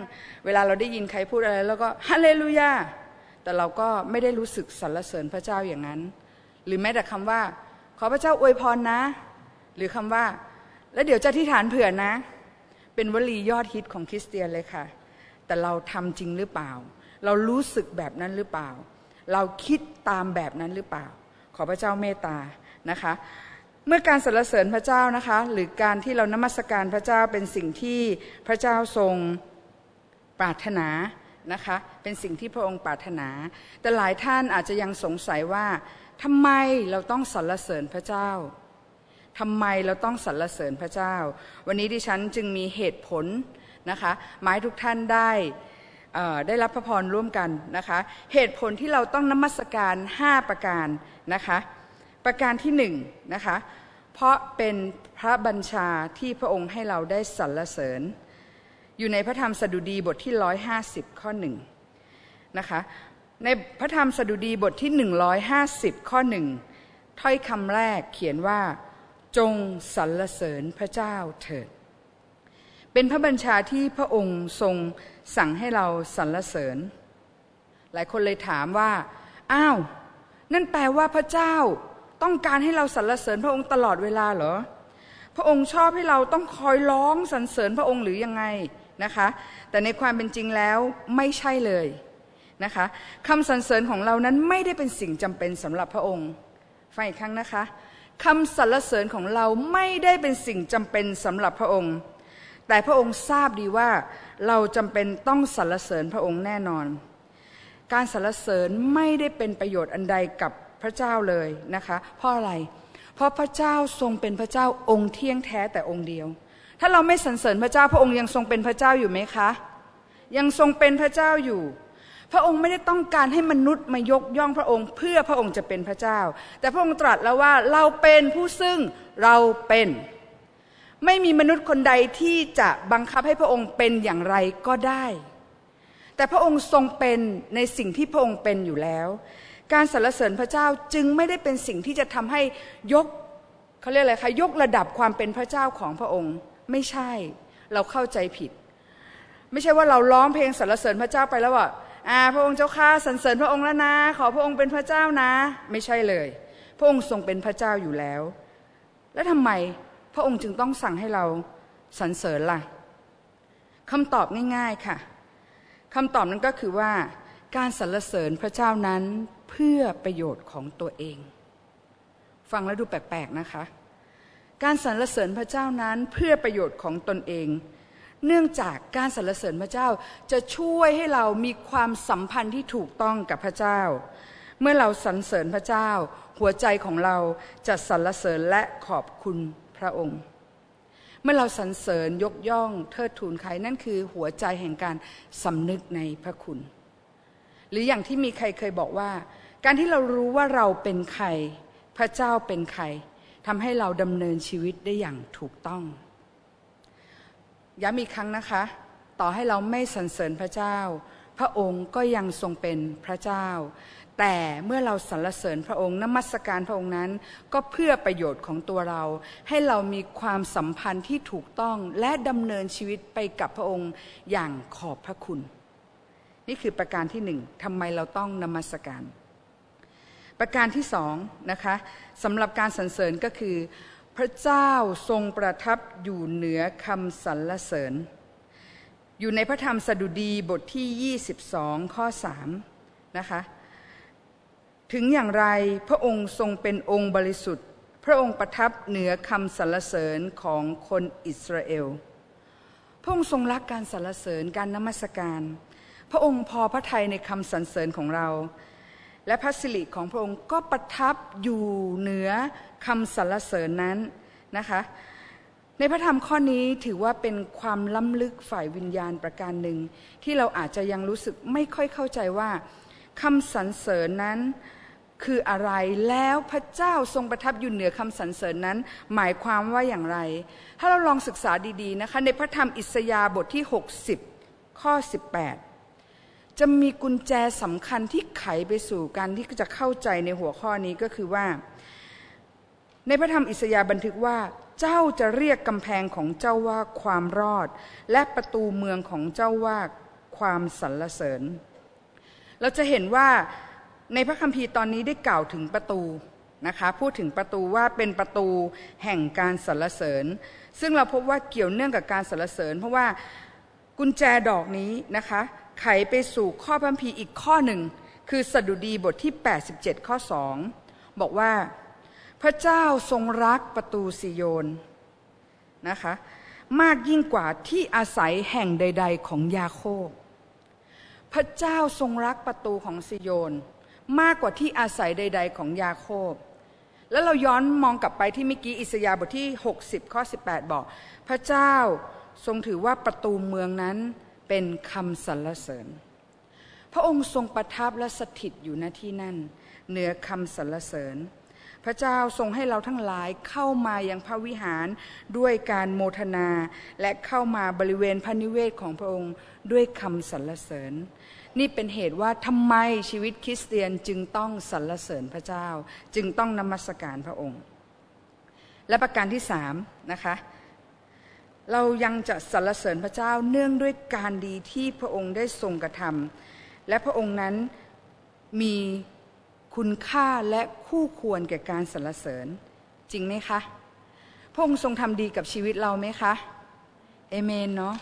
เวลาเราได้ยินใครพูดอะไรแล้วก็ฮาเลลูยาแต่เราก็ไม่ได้รู้สึกสรรเสริญพระเจ้าอย่างนั้น หรือแม้แต่คำว่า ขอพระเจ้าอวยพรนะ หรือคำว่า แล้วเดี๋ยวจะที่ฐานเผื่อนะ เป็นวลียอดฮิตของคริสเตียนเลยค่ะ แต่เราทำจริงหรือเปล่า เรารู้สึกแบบนั้นหรือเปล่า เราคิดตามแบบนั้นหรือเปล่า ขอพระเจ้าเมตตานะคะ เมื่อการสรรเสริญพระเจ้านะคะ หรือการที่เรานมัสการพระเจ้าเป็นสิ่งที่พระเจ้าทรงปรารถนานะคะ เป็นสิ่งที่พระองค์ปรารถนา แต่หลายท่านอาจจะยังสงสัยว่าทำไมเราต้องสรรเสริญพระเจ้าทำไมเราต้องสรรเสริญพระเจ้า วันนี้ดิฉันจึงมีเหตุผลนะคะหมายทุกท่านได้ได้รับพระพรร่วมกันนะคะ เหตุผลที่เราต้องนมัสการ 5 ประการนะคะ ประการที่หนึ่งนะคะ เพราะเป็นพระบัญชาที่พระองค์ให้เราได้สรรเสริญ อยู่ในพระธรรมสดุดีบทที่ร้อยห้าสิบข้อหนึ่งนะคะในพระธรรมสดุดีบทที่หนึ่งร้อยห้าสิบข้อหนึ่งถ้อยคำแรกเขียนว่า จงสรรเสริญพระเจ้าเถิด เป็นพระบัญชาที่พระองค์ทรงสั่งให้เราสรรเสริญ หลายคนเลยถามว่า อ้าว นั่นแปลว่าพระเจ้า ต้องการให้เราสรรเสริญพระองค์ตลอดเวลาเหรอ พระองค์ชอบให้เราต้องคอยร้องสรรเสริญพระองค์หรือยังไงนะคะ แต่ในความเป็นจริงแล้วไม่ใช่เลยนะคะคำสรรเสริญของเรานั้นไม่ได้เป็นสิ่งจำเป็นสำหรับพระองค์ฟังอีกครั้งนะคะคำสรรเสริญของเราไม่ได้เป็นสิ่งจำเป็นสำหรับพระองค์ แต่พระองค์ทราบดีว่าเราจำเป็นต้องสรรเสริญพระองค์แน่นอน การสรรเสริญไม่ได้เป็นประโยชน์อันใดกับ ระเจ้าเลยนะคะเพราะอะไร เพราะพระเจ้าทรงเป็นพระเจ้าองค์เที่ยงแท้แต่องค์เดียว ถ้าเราไม่สรรเสริญพระเจ้าพระองค์ยังทรงเป็นพระเจ้าอยู่ไหมคะ ยังทรงเป็นพระเจ้าอยู่พระองค์ไม่ได้ต้องการให้มนุษย์มายกย่องพระองค์ เพื่อพระองค์จะเป็นพระเจ้า แต่พระองค์ตรัสแล้วว่าเราเป็นผู้ซึ่งเราเป็น ไม่มีมนุษย์คนใดที่จะบังคับให้พระองค์เป็นอย่างไรก็ได้ แต่พระองค์ทรงเป็นในสิ่งที่พระองค์เป็นอยู่แล้ว การสรรเสริญพระเจ้าจึงไม่ได้เป็นสิ่งที่จะทำให้ยกเขาเรียกอะไรคะยกระดับความเป็นพระเจ้าของพระองค์ ไม่ใช่เราเข้าใจผิด ไม่ใช่ว่าเราร้องเพลงสรรเสริญพระเจ้าไปแล้วว่าอ่าพระองค์เจ้าข้าสรรเสริญพระองค์แล้วนะ ขอพระองค์เป็นพระเจ้านะ ไม่ใช่เลย พระองค์ทรงเป็นพระเจ้าอยู่แล้ว แล้วทำไมพระองค์จึงต้องสั่งให้เราสรรเสริญล่ะคำตอบง่าย ๆค่ะคำตอบนั้นก็คือว่าการสรรเสริญพระเจ้านั้น เพื่อประโยชน์ของตัวเอง ฟังแล้วดูแปลกๆนะคะ การสรรเสริญพระเจ้านั้นเพื่อประโยชน์ของตนเอง เนื่องจากการสรรเสริญพระเจ้าจะช่วยให้เรามีความสัมพันธ์ที่ถูกต้องกับพระเจ้า เมื่อเราสรรเสริญพระเจ้า หัวใจของเราจะสรรเสริญและขอบคุณพระองค์เมื่อเราสรรเสริญยกย่องเทิดทูนใครนั่นคือหัวใจแห่งการสำนึกในพระคุณ หรืออย่างที่มีใครเคยบอกว่า การที่เรารู้ว่าเราเป็นใคร พระเจ้าเป็นใครทำให้เราดำเนินชีวิตได้อย่างถูกต้องย้ำอีกครั้งนะคะ ต่อให้เราไม่สรรเสริญพระเจ้า พระองค์ก็ยังทรงเป็นพระเจ้า แต่เมื่อเราสรรเสริญพระองค์นมัสการพระองค์นั้น ก็เพื่อประโยชน์ของตัวเรา ให้เรามีความสัมพันธ์ที่ถูกต้องและดำเนินชีวิตไปกับพระองค์อย่างขอบพระคุณ นี่คือประการที่หนึ่งทำไมเราต้องนมัสการ ประการที่สองนะคะสำหรับการสรรเสริญก็คือ พระเจ้าทรงประทับอยู่เหนือคำสรรเสริญ อยู่ในพระธรรมสดุดีบทที่ 22 ข้อ3นะคะถึงอย่างไรพระองค์ทรงเป็นองค์บริสุทธิ์ พระองค์ประทับเหนือคำสรรเสริญของคนอิสราเอล พระองค์ทรงรักการสรรเสริญการนมัสการ พระองค์พอพระทัยในคำสรรเสริญของเรา และพระสิริของพระองค์ก็ประทับอยู่เหนือคำสรรเสริญนั้นนะคะในพระธรรมข้อนี้ถือว่าเป็นความล้ำลึกฝ่ายวิญญาณประการหนึ่ง ที่เราอาจจะยังรู้สึกไม่ค่อยเข้าใจว่าคำสรรเสริญนั้นคืออะไรแล้วพระเจ้าทรงประทับอยู่เหนือคำสรรเสริญนั้น หมายความว่าอย่างไร ถ้าเราลองศึกษาดีๆนะคะ ในพระธรรมอิสยาห์บทที่ 60 ข้อ 18 จะมีกุญแจสำคัญที่ไขไปสู่การที่จะเข้าใจในหัวข้อนี้ก็คือว่า ในพระธรรมอิสยาห์บันทึกว่า เจ้าจะเรียกกำแพงของเจ้าว่าความรอด และประตูเมืองของเจ้าว่าความสรรเสริญ เราจะเห็นว่าในพระคัมภีร์ตอนนี้ได้กล่าวถึงประตูนะคะพูดถึงประตูว่าเป็นประตูแห่งการสรรเสริญ ซึ่งเราพบว่าเกี่ยวเนื่องกับการสรรเสริญ เพราะว่ากุญแจดอกนี้นะคะ ไขไปสู่ข้อพัมพีอีกข้อหนึ่ง คือสดุดีบทที่ 87 ข้อสองบอกว่าพระเจ้าทรงรักประตูซิโยนนะคะมากยิ่งกว่าที่อาศัยแห่งใด ๆ ของยาโคบ พระเจ้าทรงรักประตูของซิโยน มากกว่าที่อาศัยใด ๆ ของยาโคบ แล้วเราย้อนมองกลับไปที่เมื่อกี้อิสยาห์บทที่ 60 ข้อ 18 บอก พระเจ้าทรงถือว่าประตูเมืองนั้น เป็นคำสรรเสริญ พระองค์ทรงประทับและสถิตอยู่ณที่นั่น เหนือคำสรรเสริญ พระเจ้าทรงให้เราทั้งหลายเข้ามายังพระวิหารด้วยการโมทนา และเข้ามาบริเวณพระนิเวศของพระองค์ด้วยคำสรรเสริญนี่เป็นเหตุว่าทำไมชีวิตคริสเตียนจึงต้องสรรเสริญพระเจ้า จึงต้องนมัสการพระองค์ และประการที่สามนะคะ เรายังจะสรรเสริญพระเจ้าเนื่องด้วยการดีที่พระองค์ได้ทรงกระทำและพระองค์นั้นมีคุณค่าและคู่ควรแก่การสรรเสริญ จริงไหมคะ พระองค์ทรงทำดีกับชีวิตเราไหมคะเอเมนเนาะ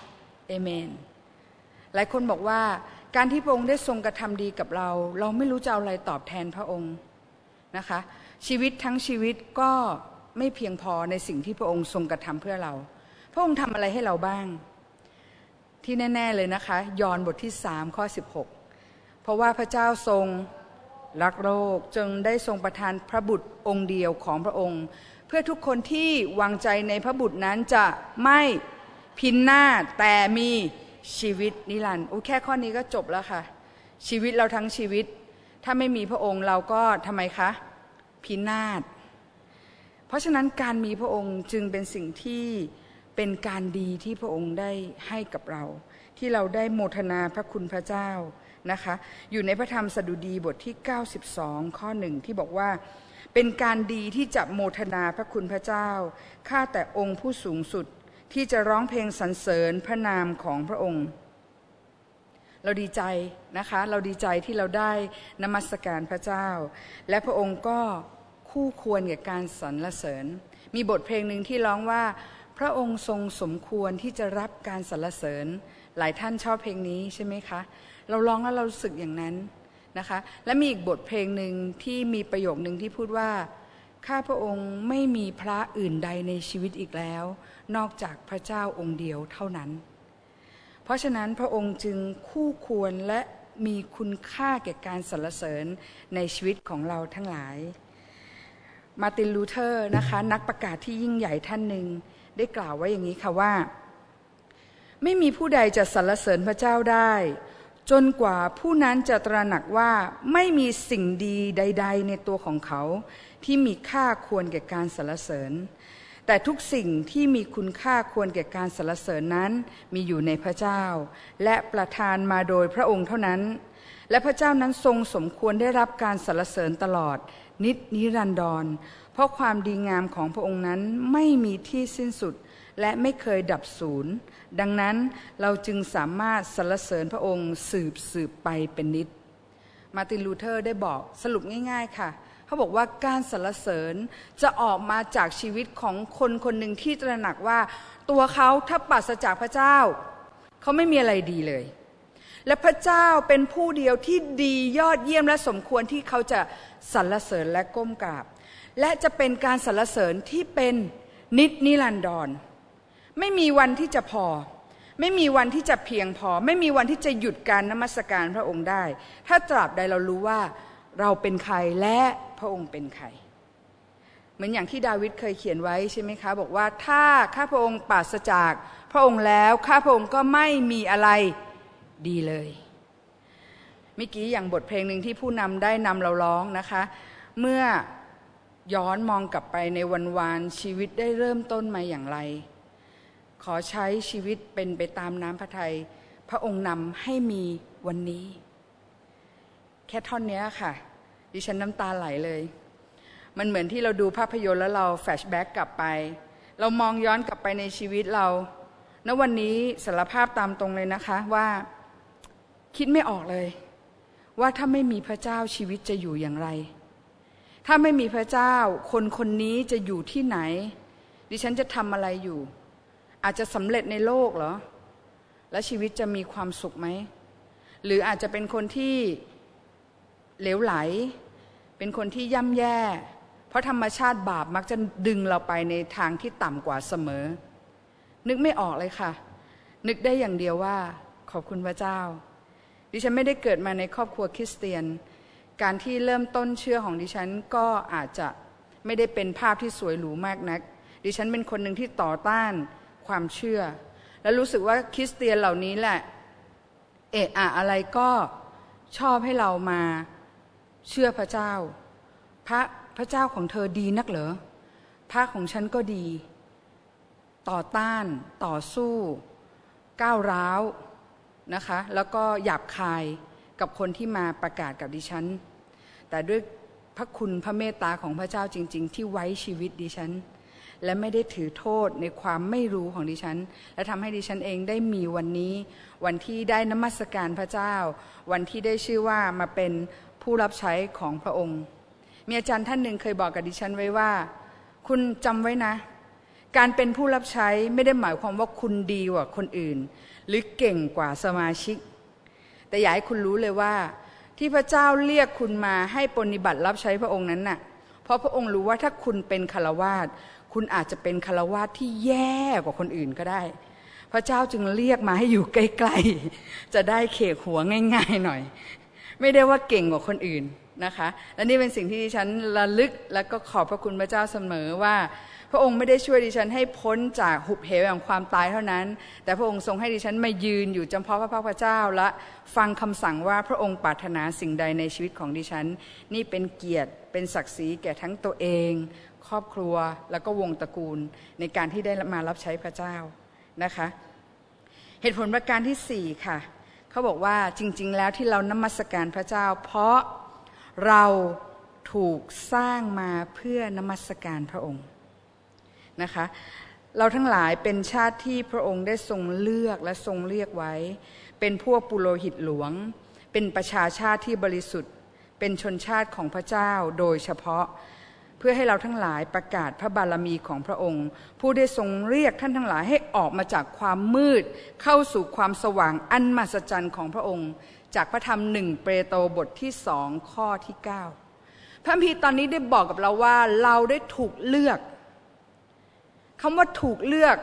เอเมน หลายคนบอกว่าการที่พระองค์ได้ทรงกระทำดีกับเรา เราไม่รู้จะเอาอะไรตอบแทนพระองค์นะคะ ชีวิตทั้งชีวิตก็ไม่เพียงพอในสิ่งที่พระองค์ทรงกระทำเพื่อเรา พระองค์ทำอะไรให้เราบ้าง ที่แน่ ๆเลยนะคะ ยอห์นบทที่สามข้อ 16 เพราะว่าพระเจ้าทรงรักโลกจึงได้ทรงประทานพระบุตรองค์เดียวของพระองค์ เพื่อทุกคนที่วางใจในพระบุตรนั้นจะไม่พินหน้าแต่มีชีวิตนิรันดร์โอ้แค่ข้อนี้ก็จบแล้วค่ะ ชีวิตเราทั้งชีวิต ถ้าไม่มีพระองค์เราก็ทำไมคะ พินาศเพราะฉะนั้นการมีพระองค์จึงเป็นสิ่งที่ เป็นการดีที่พระองค์ได้ให้กับเรา ที่เราได้โมทนาพระคุณพระเจ้านะคะ อยู่ในพระธรรมสดุดีบทที่ 92 ข้อหนึ่งที่บอกว่า เป็นการดีที่จะโมทนาพระคุณพระเจ้าข้าแต่องค์ผู้สูงสุดที่จะร้องเพลงสรรเสริญพระนามของพระองค์ เราดีใจนะคะ เราดีใจที่เราได้นมัสการพระเจ้า และพระองค์ก็คู่ควรกับการสรรเสริญ มีบทเพลงหนึ่งที่ร้องว่า พระองค์ทรงสมควรที่จะรับการสรรเสริญ หลายท่านชอบเพลงนี้ใช่ไหมคะ เราร้องแล้วเรารู้สึกอย่างนั้นนะคะ และมีอีกบทเพลงหนึ่งที่มีประโยคหนึ่งที่พูดว่า ข้าพระองค์ไม่มีพระอื่นใดในชีวิตอีกแล้ว นอกจากพระเจ้าองค์เดียวเท่านั้น เพราะฉะนั้นพระองค์จึงคู่ควรและมีคุณค่าแก่การสรรเสริญในชีวิตของเราทั้งหลาย มาร์ตินลูเธอร์นะคะ นักประกาศที่ยิ่งใหญ่ท่านหนึ่ง ได้กล่าวไว้อย่างนี้ค่ะว่า ไม่มีผู้ใดจะสรรเสริญพระเจ้าได้ จนกว่าผู้นั้นจะตระหนักว่าไม่มีสิ่งดีใด ๆ ในตัวของเขา ที่มีค่าควรแก่การสรรเสริญ แต่ทุกสิ่งที่มีคุณค่าควรแก่การสรรเสริญนั้นมีอยู่ในพระเจ้า และประทานมาโดยพระองค์เท่านั้น และพระเจ้านั้นทรงสมควรได้รับการสรรเสริญตลอดนิดนิรันดร เพราะความดีงามของพระองค์นั้นไม่มีที่สิ้นสุดและไม่เคยดับสูญดังนั้นเราจึงสามารถสรรเสริญพระองค์สืบสืบไปเป็นนิด มาตินลูเทอร์ได้บอกสรุปง่ายๆค่ะ เขาบอกว่าการสรรเสริญจะออกมาจากชีวิตของคนคนหนึ่งที่ตระหนักว่า ตัวเขาถ้าปัสจากพระเจ้า เขาไม่มีอะไรดีเลย และพระเจ้าเป็นผู้เดียวที่ดียอดเยี่ยมและสมควรที่เขาจะสรรเสริญและก้มกราบ และจะเป็นการสรรเสริญที่เป็นนิดนิรันดร ไม่มีวันที่จะพอ ไม่มีวันที่จะเพียงพอ ไม่มีวันที่จะหยุดการนมัสการพระองค์ได้ ถ้าตราบใดเรารู้ว่าเราเป็นใครและพระองค์เป็นใคร เหมือนอย่างที่ดาวิดเคยเขียนไว้ใช่ไหมคะ บอกว่าถ้าข้าพระองค์ปราศจากพระองค์แล้วข้าพระองค์ก็ไม่มีอะไรดีเลยเมื่อกี้อย่างบทเพลงหนึ่งที่ผู้นำได้นำเราร้องนะคะ เมื่อ ย้อนมองกลับไปในวันวานชีวิตได้เริ่มต้นมาอย่างไร ขอใช้ชีวิตเป็นไปตามน้ำพระทยัยพระองค์นำให้มีวันนี้ แค่ท่อนนี้ค่ะ ดิฉันน้ำตาไหลเลย มันเหมือนที่เราดูภาพยนตร์แล้วเราแฟชแบ็กกลับไป เรามองย้อนกลับไปในชีวิตเราณวันนี้สารภาพตามตรงเลยนะคะว่าคิดไม่ออกเลย ว่าถ้าไม่มีพระเจ้าชีวิตจะอยู่อย่างไร ถ้าไม่มีพระเจ้า คนคนนี้จะอยู่ที่ไหน ดิฉันจะทำอะไรอยู่ อาจจะสำเร็จในโลกเหรอ และชีวิตจะมีความสุขไหม หรืออาจจะเป็นคนที่เหลวไหล เป็นคนที่ย่ำแย่ เพราะธรรมชาติบาปมักจะดึงเราไปในทางที่ต่ำกว่าเสมอ นึกไม่ออกเลยค่ะ นึกได้อย่างเดียวว่า ขอบคุณพระเจ้า ดิฉันไม่ได้เกิดมาในครอบครัวคริสเตียน การที่เริ่มต้นเชื่อของดิฉันก็อาจจะไม่ได้เป็นภาพที่สวยหรูมากนัก ดิฉันเป็นคนหนึ่งที่ต่อต้านความเชื่อ และรู้สึกว่าคริสเตียนเหล่านี้แหละ เอะอะอะไรก็ชอบให้เรามาเชื่อพระเจ้า พระพระเจ้าของเธอดีนักเหรอพระของฉันก็ดี ต่อต้าน ต่อสู้ ก้าวร้าวนะคะ แล้วก็หยาบคาย กับคนที่มาประกาศกับดิฉัน แต่ด้วยพระคุณพระเมตตาของพระเจ้าจริง ๆ ที่ไว้ชีวิตดิฉัน และไม่ได้ถือโทษในความไม่รู้ของดิฉัน และทำให้ดิฉันเองได้มีวันนี้ วันที่ได้นมัสการพระเจ้า วันที่ได้ชื่อว่ามาเป็นผู้รับใช้ของพระองค์ มีอาจารย์ท่านหนึ่งเคยบอกกับดิฉันไว้ว่า คุณจำไว้นะ การเป็นผู้รับใช้ไม่ได้หมายความว่าคุณดีกว่าคนอื่น หรือเก่งกว่าสมาชิก แต่อยากให้คุณรู้เลยว่า ที่พระเจ้าเรียกคุณมาให้ปฏิบัติรับใช้พระองค์นั้นน่ะ เพราะพระองค์รู้ว่าถ้าคุณเป็นคารวาสคุณอาจจะเป็นคารวาสที่แย่กว่าคนอื่นก็ได้ พระเจ้าจึงเรียกมาให้อยู่ใกล้ๆจะได้เขกหัวง่าย ๆ หน่อย ไม่ได้ว่าเก่งกว่าคนอื่นนะคะ และนี่เป็นสิ่งที่ดิฉันระลึกและก็ขอบพระคุณพระเจ้าเสมอว่า พระองค์ไม่ได้ช่วยดิฉันให้พ้นจากหุบเหวแห่งความตายเท่านั้น แต่พระองค์ทรงให้ดิฉันมายืนอยู่จำเพาะพระพักพระเจ้าและฟังคำสั่งว่าพระองค์ปรารถนาสิ่งใดในชีวิตของดิฉัน นี่เป็นเกียรติเป็นศักดิ์ศรีแก่ทั้งตัวเอง ครอบครัวแล้วก็วงตระกูลในการที่ได้มารับใช้พระเจ้านะคะ เหตุผลประการที่สี่ค่ะเขาบอกว่าจริง ๆ แล้วที่เรานมัสการพระเจ้า เพราะเราถูกสร้างมาเพื่อนมัสการพระองค์ นะคะเราทั้งหลายเป็นชาติที่พระองค์ได้ทรงเลือกและทรงเรียกไว้ เป็นพวกปุโรหิตหลวง เป็นประชาชาติที่บริสุทธิ์ เป็นชนชาติของพระเจ้าโดยเฉพาะ เพื่อให้เราทั้งหลายประกาศพระบารมีของพระองค์ ผู้ได้ทรงเรียกท่านทั้งหลายให้ออกมาจากความมืด เข้าสู่ความสว่างอันมหัศจรรย์ของพระองค์ จากพระธรรมหนึ่งเปโตรบทที่สองข้อที่เก้าพระพีตอนนี้ได้บอกกับเราว่าเราได้ถูกเลือก คำว่าถูกเลือก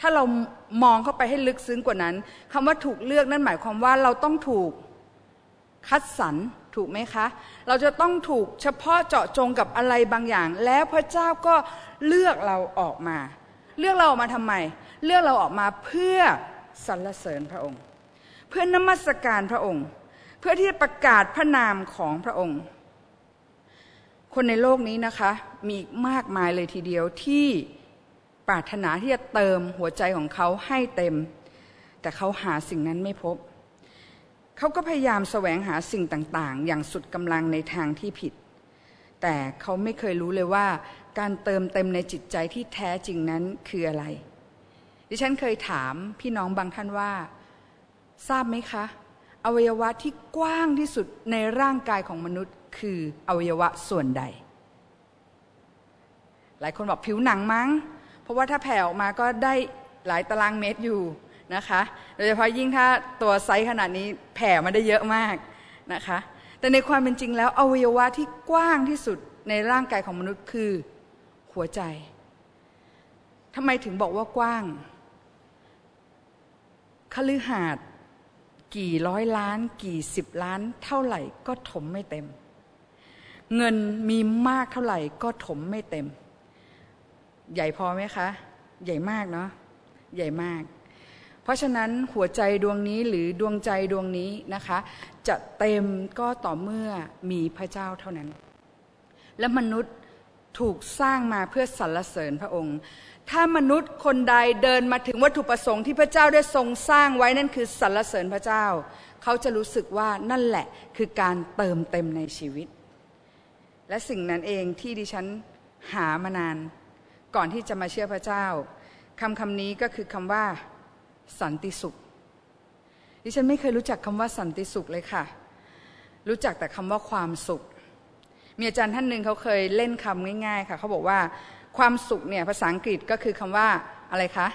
ถ้าเรามองเข้าไปให้ลึกซึ้งกว่านั้นคำว่าถูกเลือกนั่นหมายความว่าเราต้องถูกคัดสรรถูกไหมคะ เราจะต้องถูกเฉพาะเจาะจงกับอะไรบางอย่าง แล้วพระเจ้าก็เลือกเราออกมา เลือกเราออกมาทำไม เลือกเราออกมาเพื่อสรรเสริญพระองค์ เพื่อนมัสการพระองค์ เพื่อที่จะประกาศพระนามของพระองค์ คนในโลกนี้นะคะ มีมากมายเลยทีเดียวที่ ปรารถนาที่จะเติมหัวใจของเขาให้เต็ม แต่เขาหาสิ่งนั้นไม่พบ เขาก็พยายามแสวงหาสิ่งต่างๆ อย่างสุดกำลังในทางที่ผิด แต่เขาไม่เคยรู้เลยว่า การเติมเต็มในจิตใจที่แท้จริงนั้นคืออะไร ดิฉันเคยถามพี่น้องบางท่านว่า ทราบไหมคะ อวัยวะที่กว้างที่สุดในร่างกายของมนุษย์คืออวัยวะส่วนใด หลายคนบอกผิวหนังมั้ง เพราะว่าถ้าแผ่ออกมาก็ได้หลายตารางเมตรอยู่นะคะ โดยเฉพาะยิ่งถ้าตัวไซส์ขนาดนี้แผ่มาได้เยอะมากนะคะ แต่ในความเป็นจริงแล้วอวัยวะที่กว้างที่สุดในร่างกายของมนุษย์คือหัวใจทำไมถึงบอกว่ากว้างคฤหาสน์กี่ร้อยล้าน กี่สิบล้าน เท่าไหร่ก็ถมไม่เต็ม เงินมีมากเท่าไหร่ก็ถมไม่เต็ม ใหญ่พอไหมคะ ใหญ่มากเนาะใหญ่มาก เพราะฉะนั้นหัวใจดวงนี้หรือดวงใจดวงนี้นะคะ จะเต็มก็ต่อเมื่อมีพระเจ้าเท่านั้น และมนุษย์ถูกสร้างมาเพื่อสรรเสริญพระองค์ ถ้ามนุษย์คนใดเดินมาถึงวัตถุประสงค์ที่พระเจ้าได้ทรงสร้างไว้นั่นคือสรรเสริญพระเจ้า เขาจะรู้สึกว่านั่นแหละคือการเติมเต็มในชีวิต และสิ่งนั้นเองที่ดิฉันหามานาน ก่อนที่จะมาเชื่อพระเจ้าคำคำนี้ก็คือคำว่า สันติสุข ดิฉันไม่เคยรู้จักคำว่าสันติสุขเลยค่ะ รู้จักแต่คำว่าความสุข มีอาจารย์ท่านหนึ่งเขาเคยเล่นคำง่าย ๆ ค่ะเขาบอกว่าความสุขเนี่ยภาษาอังกฤษก็คือคำว่าอะไรคะ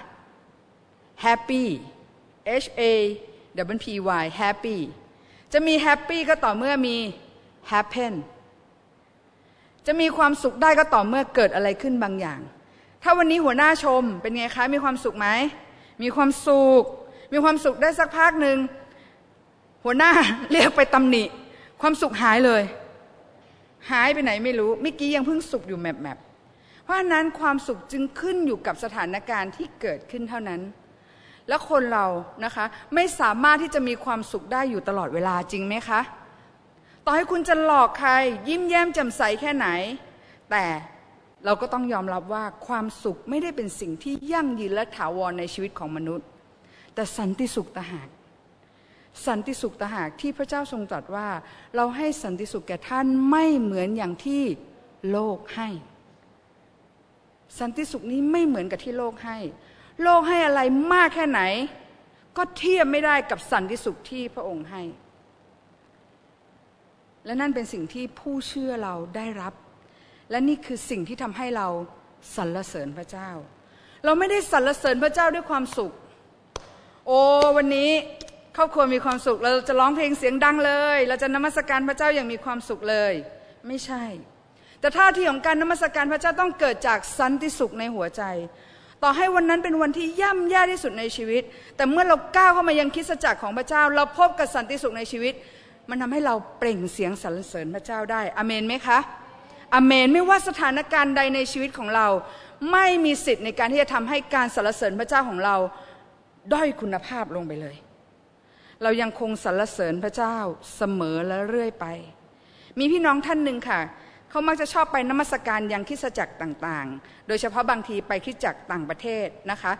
happy h a w p y happy จะมี happy ก็ต่อเมื่อมี happen จะมีความสุขได้ก็ต่อเมื่อเกิดอะไรขึ้นบางอย่าง ถ้าวันนี้หัวหน้าชม เป็นไงคะมีความสุขไหมมีความสุข มีความสุขได้สักพักหนึ่งหัวหน้าเรียกไปตำหนิ ความสุขหายเลย หายไปไหนไม่รู้เมื่อกี้ยังเพิ่งสุขอยู่แมบแมบเพราะนั้นความสุขจึงขึ้นอยู่กับสถานการณ์ที่เกิดขึ้นเท่านั้น แล้วคนเรานะคะไม่สามารถที่จะมีความสุขได้อยู่ตลอดเวลาจริงไหมคะ ต่อให้คุณจะหลอกใคร ยิ้มแย้มแจ่มใสแค่ไหน แต่ เราก็ต้องยอมรับว่าความสุขไม่ได้เป็นสิ่งที่ยั่งยืนและถาวรในชีวิตของมนุษย์ แต่สันติสุขตหากสันติสุขตหากที่พระเจ้าทรงตรัสว่า เราให้สันติสุขแก่ท่านไม่เหมือนอย่างที่โลกให้ สันติสุขนี้ไม่เหมือนกับที่โลกให้ โลกให้อะไรมากแค่ไหน ก็เทียบไม่ได้กับสันติสุขที่พระองค์ให้ และนั่นเป็นสิ่งที่ผู้เชื่อเราได้รับ และนี่คือสิ่งที่ทำให้เราสรรเสริญพระเจ้า เราไม่ได้สรรเสริญพระเจ้าด้วยความสุข โอ้วันนี้ครอบครัวมีความสุข เราจะร้องเพลงเสียงดังเลย เราจะนมัสการพระเจ้าอย่างมีความสุขเลย ไม่ใช่ แต่ท่าทีของการนมัสการพระเจ้าต้องเกิดจากสันติสุขในหัวใจ ต่อให้วันนั้นเป็นวันที่ย่ำแย่ที่สุดในชีวิต แต่เมื่อเราก้าวเข้ามายังคิดจักรของพระเจ้า เราพบกับสันติสุขในชีวิต มันทำให้เราเปล่งเสียงสรรเสริญพระเจ้าได้อเมนไหมคะ อเมนไม่ว่าสถานการณ์ใดในชีวิตของเรา ไม่มีสิทธิ์ในการที่จะทำให้การสรรเสริญพระเจ้าของเรา ด้อยคุณภาพลงไปเลย เรายังคงสรรเสริญพระเจ้าเสมอและเรื่อยไป มีพี่น้องท่านหนึ่งค่ะเขามักจะชอบไปนมัสการยังคิสจักรต่างๆ โดยเฉพาะบางทีไปคิดจักรต่างประเทศนะคะ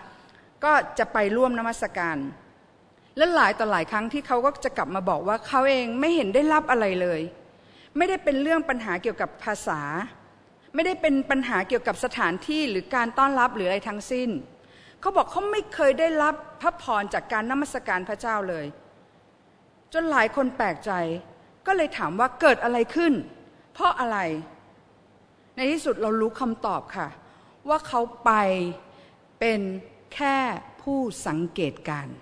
ก็จะไปร่วมนมัสการ และหลายต่อหลายครั้งที่เขาก็จะกลับมาบอกว่าเขาเองไม่เห็นได้รับอะไรเลย ไม่ได้เป็นเรื่องปัญหาเกี่ยวกับภาษา ไม่ได้เป็นปัญหาเกี่ยวกับสถานที่หรือการต้อนรับหรืออะไรทั้งสิ้น เขาบอกเขาไม่เคยได้รับพระพรจากการนมัสการพระเจ้าเลย จนหลายคนแปลกใจ ก็เลยถามว่าเกิดอะไรขึ้น เพราะอะไร ในที่สุดเรารู้คำตอบค่ะ ว่าเขาไปเป็นแค่ผู้สังเกตการ์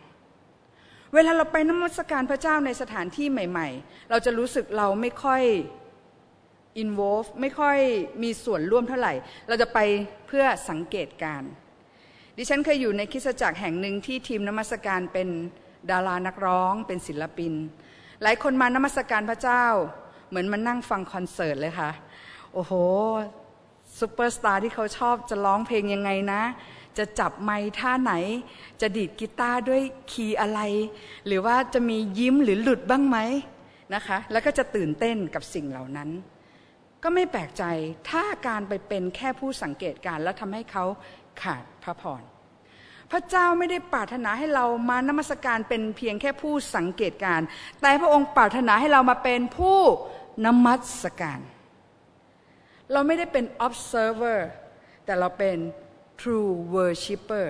เวลาเราไปนมัสการพระเจ้าในสถานที่ใหม่ ๆ เราจะรู้สึกเราไม่ค่อย involve ไม่ค่อยมีส่วนร่วมเท่าไหร่ เราจะไปเพื่อสังเกตการณ์ ดิฉันเคยอยู่ในคริสตจักรแห่งหนึ่งที่ทีมนมัสการเป็นดารานักร้องเป็นศิลปิน หลายคนมานมัสการพระเจ้า เหมือนมานั่งฟังคอนเสิร์ตเลยค่ะ โอ้โหซูเปอร์สตาร์ที่เขาชอบจะร้องเพลงยังไงนะ จะจับไมค์ท่าไหน จะดีดกีตาร์ด้วยคีย์อะไร หรือว่าจะมียิ้มหรือหลุดบ้างไหมนะคะ แล้วก็จะตื่นเต้นกับสิ่งเหล่านั้น ก็ไม่แปลกใจถ้าการไปเป็นแค่ผู้สังเกตการแล้วทำให้เขาขาดพระพรพระเจ้าไม่ได้ปรารถนาให้เรามานมัสการเป็นเพียงแค่ผู้สังเกตการ แต่พระองค์ปรารถนาให้เรามาเป็นผู้นมัสการ เราไม่ได้เป็น observer แต่เราเป็น true worshipper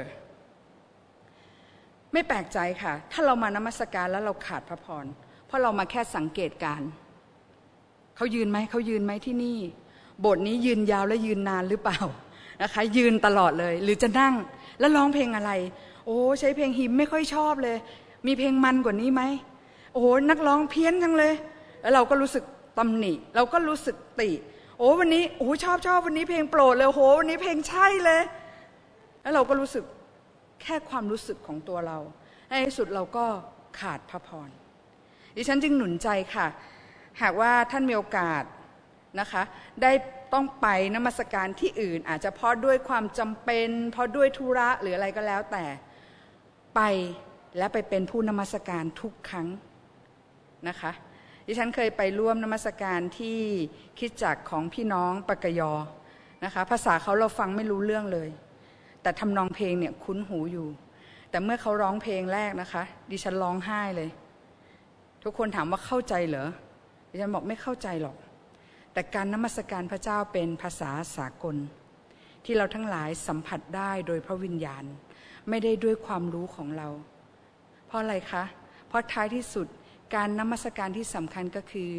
ไม่แปลกใจค่ะ ถ้าเรามานมัสการแล้วเราขาดพระพร เพราะเรามาแค่สังเกตการเขายืนไหมเขายืนไหมที่นี่บทนี้ยืนยาวและยืนนานหรือเปล่านะคะ ยืนตลอดเลย หรือจะนั่งแล้วร้องเพลงอะไร โอ้ใช้เพลงฮิมไม่ค่อยชอบเลย มีเพลงมันกว่านี้ไหมโอ้นักร้องเพี้ยนจังเลย แล้วเราก็รู้สึกตำหนิ เราก็รู้สึกติ โอ้วันนี้โอ้ชอบชอบวันนี้เพลงโปรดเลยโอ้วันนี้เพลงใช่เลย แล้วเราก็รู้สึกแค่ความรู้สึกของตัวเรา ในที่สุดเราก็ขาดพระพร ดิฉันจึงหนุนใจค่ะ หากว่าท่านมีโอกาสนะคะ ได้ต้องไปนมัสการที่อื่น อาจจะเพราะด้วยความจำเป็น เพราะด้วยธุระหรืออะไรก็แล้วแต่ไปและไปเป็นผู้นมัสการทุกครั้งนะคะ ดิฉันเคยไปร่วมนมัสการที่คิดจักของพี่น้องปกยอนะคะ ภาษาเขาเราฟังไม่รู้เรื่องเลย แต่ทำนองเพลงเนี่ยคุ้นหูอยู่ แต่เมื่อเขาร้องเพลงแรกนะคะ ดิฉันร้องไห้เลย ทุกคนถามว่าเข้าใจเหรอดิฉันบอกไม่เข้าใจหรอก แต่การนมัสการพระเจ้าเป็นภาษาสากล ที่เราทั้งหลายสัมผัสได้โดยพระวิญญาณ ไม่ได้ด้วยความรู้ของเรา เพราะอะไรคะ เพราะท้ายที่สุดการนมัสการที่สำคัญก็คือ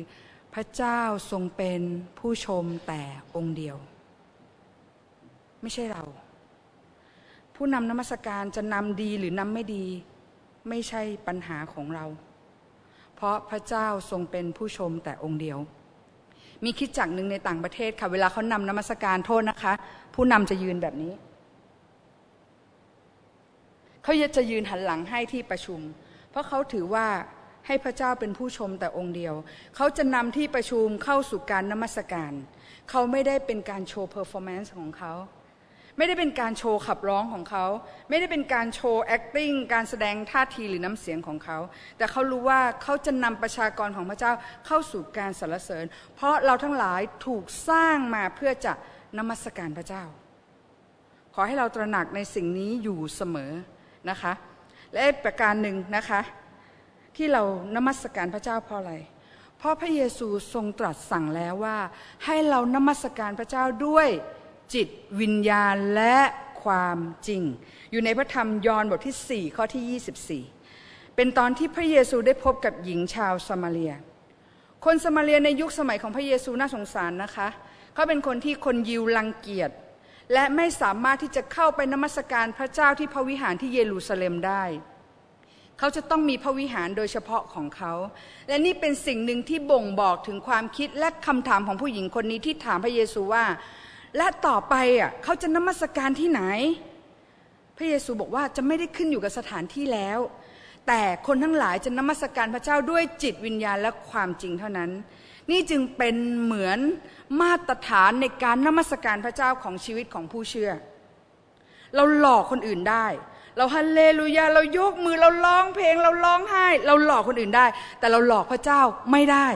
พระเจ้าทรงเป็นผู้ชมแต่องค์เดียว ไม่ใช่เรา ผู้นำนมัสการจะนำดีหรือนำไม่ดี ไม่ใช่ปัญหาของเรา เพราะพระเจ้าทรงเป็นผู้ชมแต่องค์เดียว มีคิดจักหนึ่งในต่างประเทศค่ะ เวลาเขานำนมัสการโทษนะคะ ผู้นำจะยืนแบบนี้เขาจะยืนหันหลังให้ที่ประชุม เพราะเขาถือว่าให้พระเจ้าเป็นผู้ชมแต่องค์เดียว เขาจะนำที่ประชุมเข้าสู่การนมัสการ เขาไม่ได้เป็นการโชว์ performance ของเขา ไม่ได้เป็นการโชว์ขับร้องของเขา ไม่ได้เป็นการโชว์ acting การแสดงท่าทีหรือน้ำเสียงของเขา แต่เขารู้ว่าเขาจะนำประชากรของพระเจ้าเข้าสู่การสรรเสริญ เพราะเราทั้งหลายถูกสร้างมาเพื่อจะนมัสการพระเจ้า ขอให้เราตระหนักในสิ่งนี้อยู่เสมอนะคะ และประการหนึ่งนะคะ ที่เรานมัสการพระเจ้าเพราะอะไรเพราะพระเยซูทรงตรัสสั่งแล้วว่า ให้เรานมัสการพระเจ้าด้วย จิตวิญญาณและความจริง อยู่ในพระธรรมยอห์นบทที่ 4 ข้อที่ 24 เป็นตอนที่พระเยซูได้พบกับหญิงชาวสมาเลีย คนสมาเลียในยุคสมัยของพระเยซูน่าสงสารนะคะเขาเป็นคนที่คนยิวรังเกียจและไม่สามารถที่จะเข้าไปนมัสการพระเจ้าที่พระวิหารที่เยรูซาเล็มได้ เขาจะต้องมีพระวิหารโดยเฉพาะของเขา และนี่เป็นสิ่งหนึ่งที่บ่งบอกถึงความคิดและคำถามของผู้หญิงคนนี้ที่ถามพระเยซูว่า และต่อไปอะเขาจะนมัสการที่ไหน พระเยซูบอกว่าจะไม่ได้ขึ้นอยู่กับสถานที่แล้ว แต่คนทั้งหลายจะนมัสการพระเจ้าด้วยจิตวิญญาณและความจริงเท่านั้น นี่จึงเป็นเหมือนมาตรฐานในการนมัสการพระเจ้าของชีวิตของผู้เชื่อ เราหลอกคนอื่นได้ เราฮัลเลลูยาเรายกมือเราร้องเพลงเราร้องไห้ เราหลอกคนอื่นได้ แต่เราหลอกพระเจ้าไม่ได้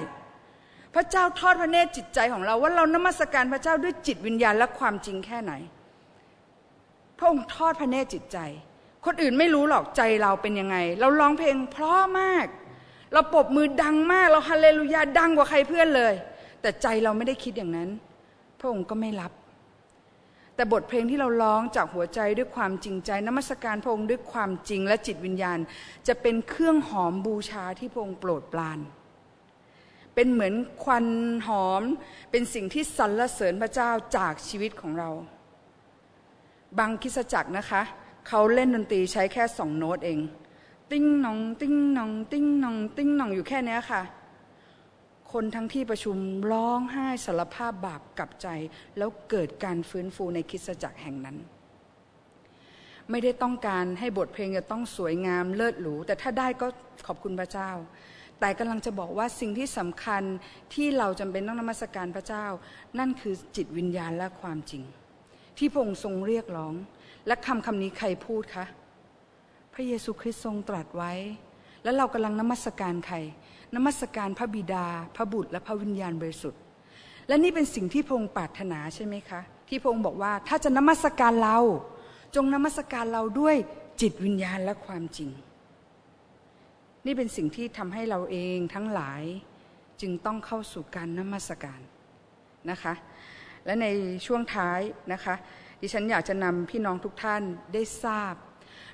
พระเจ้าทอดพระเนตรจิตใจของเรา ว่าเรานมัสการพระเจ้าด้วยจิตวิญญาณและความจริงแค่ไหน พระองค์ทอดพระเนตรจิตใจ คนอื่นไม่รู้หรอกใจเราเป็นยังไง เราร้องเพลงเพราะมาก เราปบมือดังมาก เราฮาเลลูยาดังกว่าใครเพื่อนเลย แต่ใจเราไม่ได้คิดอย่างนั้น พระองค์ก็ไม่รับ แต่บทเพลงที่เราร้องจากหัวใจด้วยความจริงใจนมัสการพระองค์ด้วยความจริงและจิตวิญญาณ จะเป็นเครื่องหอมบูชาที่พระองค์โปรดปราน เป็นเหมือนควันหอม เป็นสิ่งที่สรรเสริญพระเจ้าจากชีวิตของเรา บางคิสจักรนะคะ เขาเล่นดนตรีใช้แค่สองโน้ตเอง ติ้งนอง ติ้งนอง ติ้งนอง ติ้งนองอยู่แค่นี้ค่ะ คนทั้งที่ประชุมร้องไห้สารภาพบาปกลับใจ แล้วเกิดการฟื้นฟูในคริสตจักรแห่งนั้น ไม่ได้ต้องการให้บทเพลงจะต้องสวยงามเลิศหรูแต่ถ้าได้ก็ขอบคุณพระเจ้า แต่กำลังจะบอกว่าสิ่งที่สำคัญที่เราจำเป็นต้องนมัสการพระเจ้า นั่นคือจิตวิญญาณและความจริง ที่พระองค์ทรงเรียกร้อง และคำคำนี้ใครพูดคะพระเยซูคริสต์ทรงตรัสไว้ แล้วเรากำลังนมัสการใครนมัสการพระบิดา พระบุตรและพระวิญญาณบริสุทธิ์ และนี่เป็นสิ่งที่พระองค์ปรารถนาใช่ไหมคะ ที่พระองค์บอกว่าถ้าจะนมัสการเรา จงนมัสการเราด้วยจิตวิญญาณและความจริง นี่เป็นสิ่งที่ทำให้เราเองทั้งหลายจึงต้องเข้าสู่การนมัสการนะคะ และในช่วงท้ายนะคะ ดิฉันอยากจะนำพี่น้องทุกท่านได้ทราบ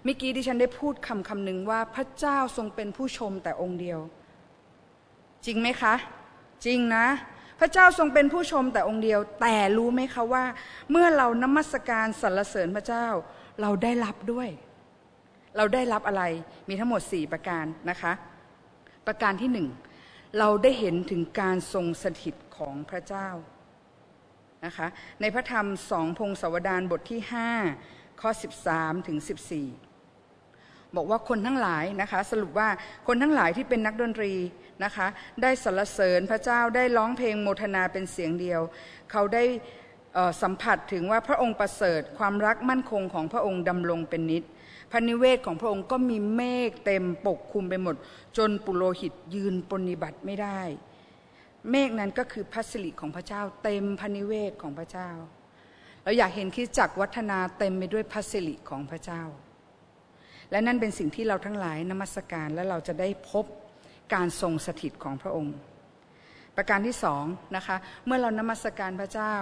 เมื่อกี้ที่ฉันได้พูดคำคำหนึ่งว่าพระเจ้าทรงเป็นผู้ชมแต่องค์เดียว จริงไหมคะ จริงนะ พระเจ้าทรงเป็นผู้ชมแต่องค์เดียว แต่รู้ไหมคะว่า เมื่อเรานมัสการสรรเสริญพระเจ้าเราได้รับด้วย เราได้รับอะไรมีทั้งหมดสี่ประการนะคะ ประการที่หนึ่งเราได้เห็นถึงการทรงสถิตของพระเจ้านะคะในพระธรรมสองพงศาวดารบทที่ห้าข้อ 13 ถึง 14 บอกว่าคนทั้งหลายนะคะสรุปว่าคนทั้งหลายที่เป็นนักดนตรีนะคะได้สรรเสริญพระเจ้าได้ร้องเพลงโมทนาเป็นเสียงเดียว เขาได้สัมผัสถึงว่าพระองค์ประเสริฐความรักมั่นคงของพระองค์ดำรงเป็นนิจ พระนิเวศของพระองค์ก็มีเมฆเต็มปกคลุมไปหมด จนปุโรหิตยืนปฏิบัติไม่ได้ เมฆนั้นก็คือพระสิริของพระเจ้า เต็มพระนิเวศของพระเจ้า เราอยากเห็นคิดจักวัฒนาเต็มไปด้วยพระสิริของพระเจ้า และนั่นเป็นสิ่งที่เราทั้งหลายนมัสการและเราจะได้พบการทรงสถิตของพระองค์ ประการที่สองนะคะ เมื่อเรานมัสการพระเจ้า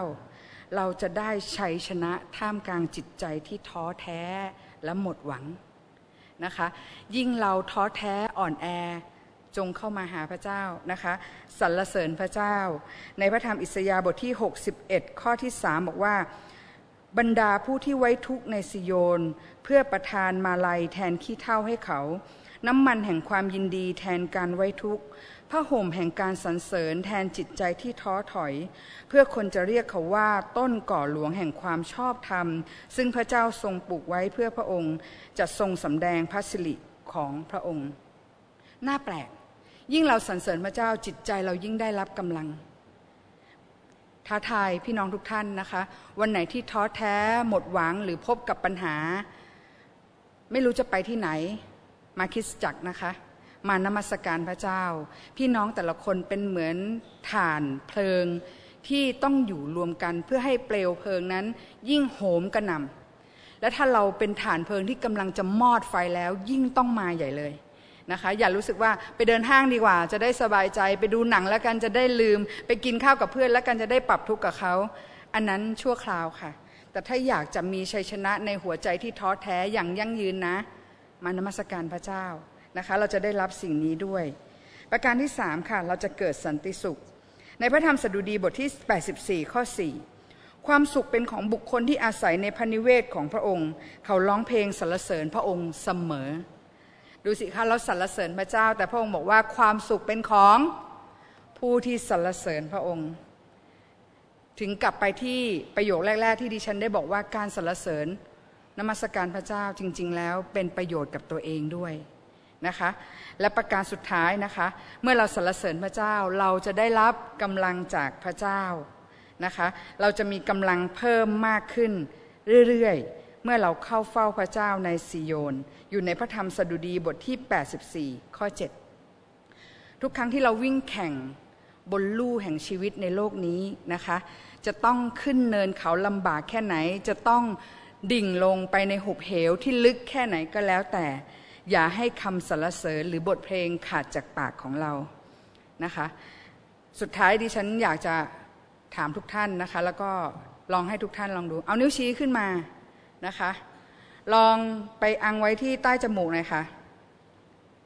เราจะได้ชัยชนะท่ามกลางจิตใจที่ท้อแท้ และหมดหวังนะคะ ยิ่งเราท้อแท้อ่อนแอจงเข้ามาหาพระเจ้านะคะสรรเสริญพระเจ้า ในพระธรรมอิสยาห์บทที่ 61 ข้อที่สามบอกว่าบรรดาผู้ที่ไว้ทุกข์ในสิโยน เพื่อประทานมาลัยแทนขี้เท่าให้เขา น้ำมันแห่งความยินดีแทนการไว้ทุกข์ ผ้าห่มแห่งการสรรเสริญแทนจิตใจที่ท้อถอย เพื่อคนจะเรียกเขาว่าต้นก่อหลวงแห่งความชอบธรรม ซึ่งพระเจ้าทรงปลูกไว้เพื่อพระองค์จะทรงสำแดงพระสิริของพระองค์ น่าแปลก ยิ่งเราสรรเสริญพระเจ้าจิตใจเรายิ่งได้รับกำลังท้าทายพี่น้องทุกท่านนะคะ วันไหนที่ท้อแท้หมดหวังหรือพบกับปัญหา ไม่รู้จะไปที่ไหนมาคิดจักนะคะ มานมัสการพระเจ้า พี่น้องแต่ละคนเป็นเหมือนฐานเพลิงที่ต้องอยู่รวมกันเพื่อให้เปลวเพลิงนั้น ยิ่งโหมกระหน่ำและถ้าเราเป็นฐานเพลิงที่กำลังจะมอดไฟแล้วยิ่งต้องมาใหญ่เลยนะคะอย่ารู้สึกว่าไปเดินห้างดีกว่า จะได้สบายใจไปดูหนังแล้วกันจะได้ลืม ไปกินข้าวกับเพื่อนแล้วกันจะได้ปรับทุกข์กับเขา อันนั้นชั่วคราวค่ะ แต่ถ้าอยากจะมีชัยชนะในหัวใจที่ท้อแท้อย่างยั่งยืนนะ มานมัสการพระเจ้า นะคะเราจะได้รับสิ่งนี้ด้วย ประการที่สามค่ะ เราจะเกิดสันติสุข ในพระธรรมสดุดีบทที่ 84 ข้อ 4 ความสุขเป็นของบุคคลที่อาศัยในพระนิเวศของพระองค์ เขาร้องเพลงสรรเสริญพระองค์เสมอ ดูสิคะเราสรรเสริญพระเจ้า แต่พระองค์บอกว่าความสุขเป็นของผู้ที่สรรเสริญพระองค์ ถึงกลับไปที่ประโยคแรก ๆ ที่ดิฉันได้บอกว่าการสรรเสริญนมัสการพระเจ้าจริง ๆ แล้วเป็นประโยชน์กับตัวเองด้วย นะคะ และประการสุดท้ายนะคะ เมื่อเราสรรเสริญพระเจ้าเราจะได้รับกำลังจากพระเจ้านะคะ เราจะมีกำลังเพิ่มมากขึ้นเรื่อยๆ เมื่อเราเข้าเฝ้าพระเจ้าในซิโยน อยู่ในพระธรรมสดุดีบทที่ 84 ข้อ 7 ทุกครั้งที่เราวิ่งแข่งบนลู่แห่งชีวิตในโลกนี้นะคะ จะต้องขึ้นเนินเขาลำบากแค่ไหน จะต้องดิ่งลงไปในหุบเหวที่ลึกแค่ไหนก็แล้วแต่ อย่าให้คำสรรเสริญหรือบทเพลงขาดจากปากของเรานะคะ สุดท้ายดิฉันอยากจะถามทุกท่านนะคะ แล้วก็ลองให้ทุกท่านลองดู เอานิ้วชี้ขึ้นมานะคะ ลองไปอังไว้ที่ใต้จมูกหน่อยค่ะ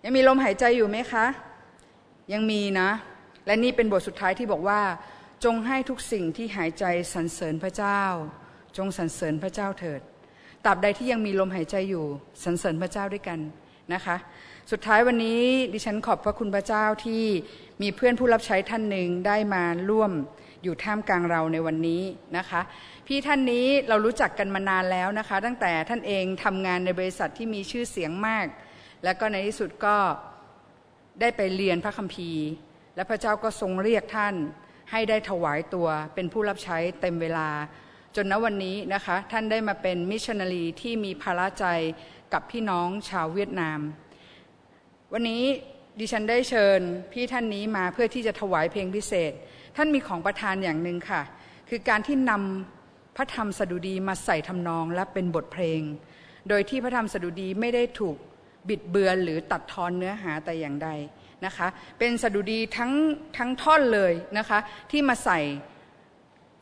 ยังมีลมหายใจอยู่ไหมคะ ยังมีนะ และนี่เป็นบทสุดท้ายที่บอกว่า จงให้ทุกสิ่งที่หายใจสรรเสริญพระเจ้า จงสรรเสริญพระเจ้าเถิดตราบใดที่ยังมีลมหายใจอยู่สรรเสริญพระเจ้าด้วยกัน นะคะ สุดท้ายวันนี้ดิฉันขอบพระคุณพระเจ้าที่มีเพื่อนผู้รับใช้ท่านหนึ่งได้มาร่วมอยู่ท่ามกลางเราในวันนี้นะคะ พี่ท่านนี้เรารู้จักกันมานานแล้วนะคะ ตั้งแต่ท่านเองทำงานในบริษัทที่มีชื่อเสียงมาก แล้วก็ในที่สุดก็ได้ไปเรียนพระคัมภีร์ และพระเจ้าก็ทรงเรียกท่านให้ได้ถวายตัวเป็นผู้รับใช้เต็มเวลา จนณวันนี้นะคะ ท่านได้มาเป็นมิชชันนารีที่มีภาระใจ กับพี่น้องชาวเวียดนาม วันนี้ดิฉันได้เชิญพี่ท่านนี้มาเพื่อที่จะถวายเพลงพิเศษ ท่านมีของประทานอย่างหนึ่งค่ะ คือการที่นำพระธรรมสดุดีมาใส่ทำนองและเป็นบทเพลง โดยที่พระธรรมสดุดีไม่ได้ถูกบิดเบือนหรือตัดทอนเนื้อหาแต่อย่างใดนะคะ เป็นสดุดีทั้งทั้งท่อนเลยนะคะที่มาใส่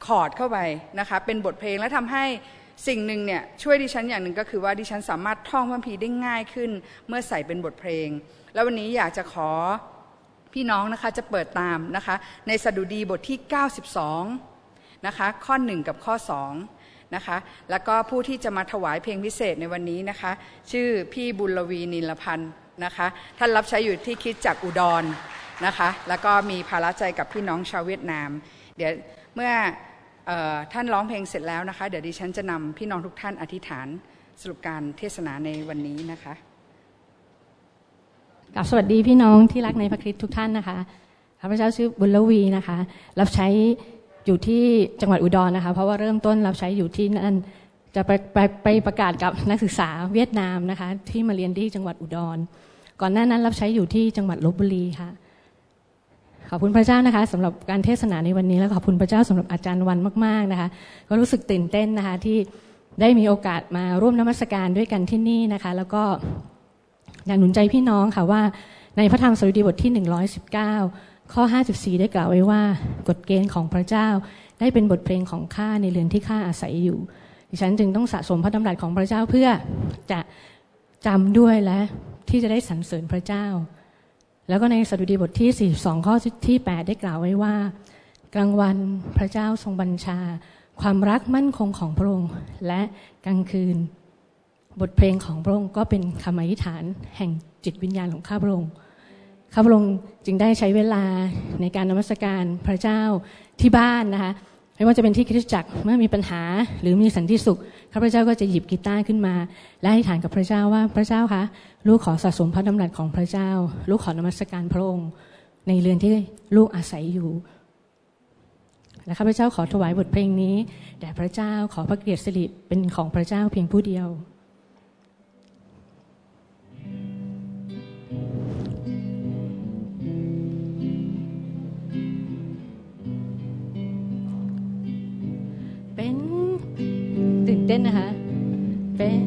คอร์ดเข้าไปนะคะเป็นบทเพลงและทำให้ สิ่งหนึ่งเนี่ยช่วยดิฉันอย่างหนึ่งก็คือว่าดิฉันสามารถท่องพระพีได้ง่ายขึ้น เมื่อใส่เป็นบทเพลง แล้ววันนี้อยากจะขอพี่น้องนะคะจะเปิดตามนะคะ ในสดุดีบทที่ 92 นะคะ ข้อ 1 กับข้อ 2 นะคะ แล้วก็ผู้ที่จะมาถวายเพลงพิเศษในวันนี้นะคะ ชื่อพี่บุญลวีนิลพันธ์นะคะ ท่านรับใช้อยู่ที่คิดจากอุดรนะคะ แล้วก็มีภาระใจกับพี่น้องชาวเวียดนาม เดี๋ยวเมื่อ ท่านร้องเพลงเสร็จแล้วนะคะ เดี๋ยวดิฉันจะนำพี่น้องทุกท่านอธิษฐานสรุปการเทศนาในวันนี้นะคะกับสวัสดีพี่น้องที่รักในพระคริสต์ทุกท่านนะคะข้าพเจ้าชื่อบุญลวีนะคะ รับใช้อยู่ที่จังหวัดอุดรนะคะ เพราะว่าเริ่มต้นรับใช้อยู่ที่นั่นจะไปไปไปประกาศกับนักศึกษาเวียดนามนะคะ ที่มาเรียนที่จังหวัดอุดร ก่อนหน้านั้นรับใช้อยู่ที่จังหวัดลบบุรีค่ะ ขอบคุณพระเจ้านะคะสำหรับการเทศนาในวันนี้ และขอบคุณพระเจ้าสำหรับอาจารย์วันมาก ๆนะคะ ก็รู้สึกตื่นเต้นนะคะที่ได้มีโอกาสมาร่วมนมัสการด้วยกันที่นี่นะคะ แล้วก็อยากหนุนใจพี่น้องค่ะว่าในพระธรรมสดุดีบทที่ 119 ข้อ 54 ได้กล่าวไว้ว่ากฎเกณฑ์ของพระเจ้า ได้เป็นบทเพลงของข้าในเรือนที่ข้าอาศัยอยู่ ดิฉันจึงต้องสะสมพระดำรัสของพระเจ้าเพื่อจะจำด้วยและที่จะได้สรรเสริญพระเจ้า แล้วก็ในสดุดีบทที่ 42 ข้อที่ 8 ได้กล่าวไว้ว่า กลางวันพระเจ้าทรงบัญชา ความรักมั่นคงของพระองค์ และกลางคืน บทเพลงของพระองค์ก็เป็นคำอธิษฐานแห่งจิตวิญญาณของข้าพระองค์ข้าพระองค์จึงได้ใช้เวลาในการนมัสการพระเจ้าที่บ้านนะคะ ไม่ว่าจะเป็นที่คริสตจักรเมื่อมีปัญหาหรือมีสันติสุขข้าพเจ้าก็จะหยิบกีตาร์ขึ้นมา และอธิษฐานกับพระเจ้าว่าพระเจ้าคะลูกขอสะสมพระดำรัสของพระเจ้า ลูกขอนมัสการพระองค์ ในเรือนที่ลูกอาศัยอยู่และข้าพเจ้าขอถวายบทเพลงนี้แด่พระเจ้าขอพระเกียรติสิริเป็นของพระเจ้าเพียงผู้เดียว เต้นนะคะเป็น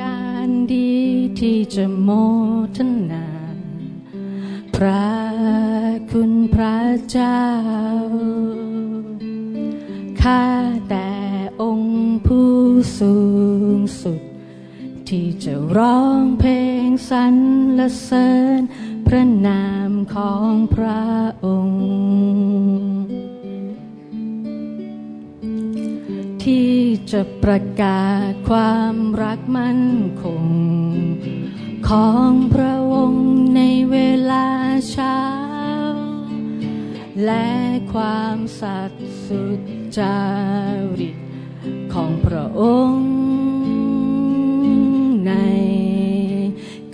การดีที่จะโมทนา พระคุณพระเจ้า ข้าแต่องค์ผู้สูงสุด ที่จะร้องเพลงสรรเสริญ พระนามของพระองค์ ที่จะประกาศความรักมั่นคง ของพระองค์ในเวลาเช้า และความสัตย์สุจริตของพระองค์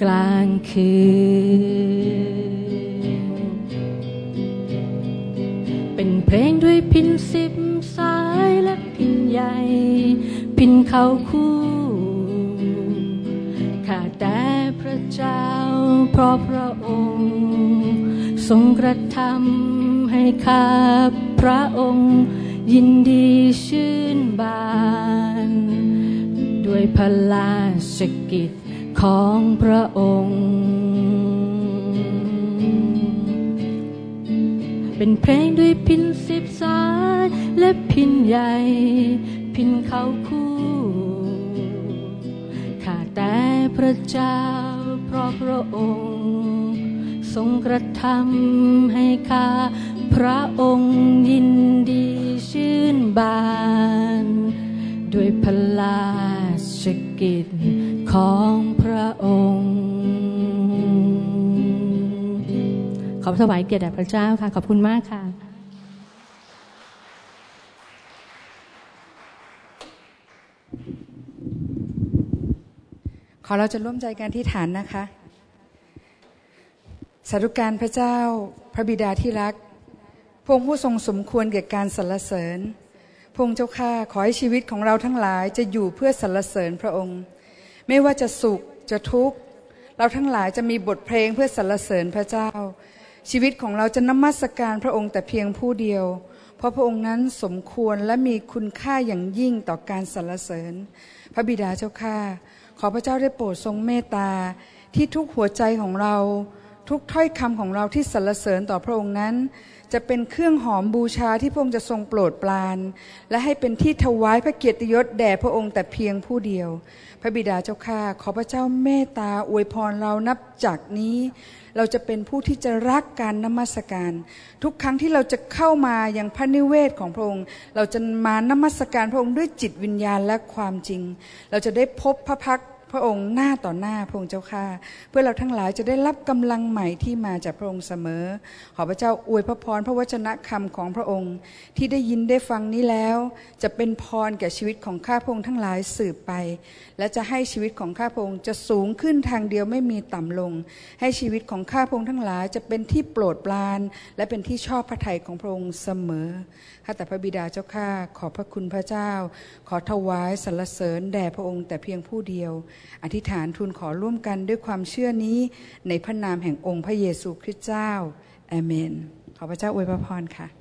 กลางคืน เป็นเพลงด้วยพินสิบสายและพินใหญ่ พินเขาคู่ข้าแต่พระเจ้าเพราะพระองค์ ทรงกระทำให้ข้าพระองค์ ยินดีชื่นบาน ด้วยพระราชกิจของพระองค์ เป็นเพลงด้วยพินสิบสายและพินใหญ่ พินเขาคู่ข้าแต่พระเจ้าเพราะพระองค์ ทรงกระทำให้ข้าพระองค์ยินดีชื่นบาน ด้วยพระราชกิจของพระองค์ ขอบถวายเกียรติแด่พระเจ้าค่ะ ขอบคุณมากค่ะขอเราจะร่วมใจกันที่ฐานนะคะสาธุการพระเจ้า พระบิดาที่รัก พระองค์ผู้ทรงสมควรแก่การสรรเสริญ พงเจ้าข้าขอให้ชีวิตของเราทั้งหลายจะอยู่เพื่อสรรเสริญพระองค์ ไม่ว่าจะสุขจะทุกข์ เราทั้งหลายจะมีบทเพลงเพื่อสรรเสริญพระเจ้า ชีวิตของเราจะนมัสการพระองค์แต่เพียงผู้เดียว เพราะพระองค์นั้นสมควรและมีคุณค่าอย่างยิ่งต่อการสรรเสริญ พระบิดาเจ้าข้าขอพระเจ้าได้โปรดทรงเมตตาที่ทุกหัวใจของเรา ทุกถ้อยคำของเราที่สรรเสริญต่อพระองค์นั้น จะเป็นเครื่องหอมบูชาที่พระองค์จะทรงโปรดปราน และให้เป็นที่ถวายพระเกียรติยศแด่พระองค์แต่เพียงผู้เดียว พระบิดาเจ้าข้าขอพระเจ้าเมตตาอวยพรเรานับจากนี้ เราจะเป็นผู้ที่จะรักการนมัสการ ทุกครั้งที่เราจะเข้ามาอย่างพระนิเวศของพระองค์ เราจะมานมัสการพระองค์ด้วยจิตวิญญาณและความจริง เราจะได้พบพระพักตร์ พระองค์หน้าต่อหน้าพระองค์เจ้าข้าเพื่อเราทั้งหลายจะได้รับกำลังใหม่ที่มาจากพระองค์เสมอ ขอพระเจ้าอวยพระพรพระวจนะคำของพระองค์ ที่ได้ยินได้ฟังนี้แล้ว จะเป็นพรแก่ชีวิตของข้าพระองค์ทั้งหลายสืบไป และจะให้ชีวิตของข้าพงค์จะสูงขึ้นทางเดียวไม่มีต่ำลง ให้ชีวิตของข้าพงค์ทั้งหลายจะเป็นที่โปรดปราน และเป็นที่ชอบพระทัยของพระองค์เสมอข้าแต่พระบิดาเจ้าข้าขอพระคุณพระเจ้า ขอถวายสรรเสริญแด่พระองค์แต่เพียงผู้เดียว อธิษฐานทูลขอร่วมกันด้วยความเชื่อนี้ ในพระนามแห่งองค์พระเยซูคริสต์เจ้าอาเมน ขอพระเจ้าอวยพรค่ะ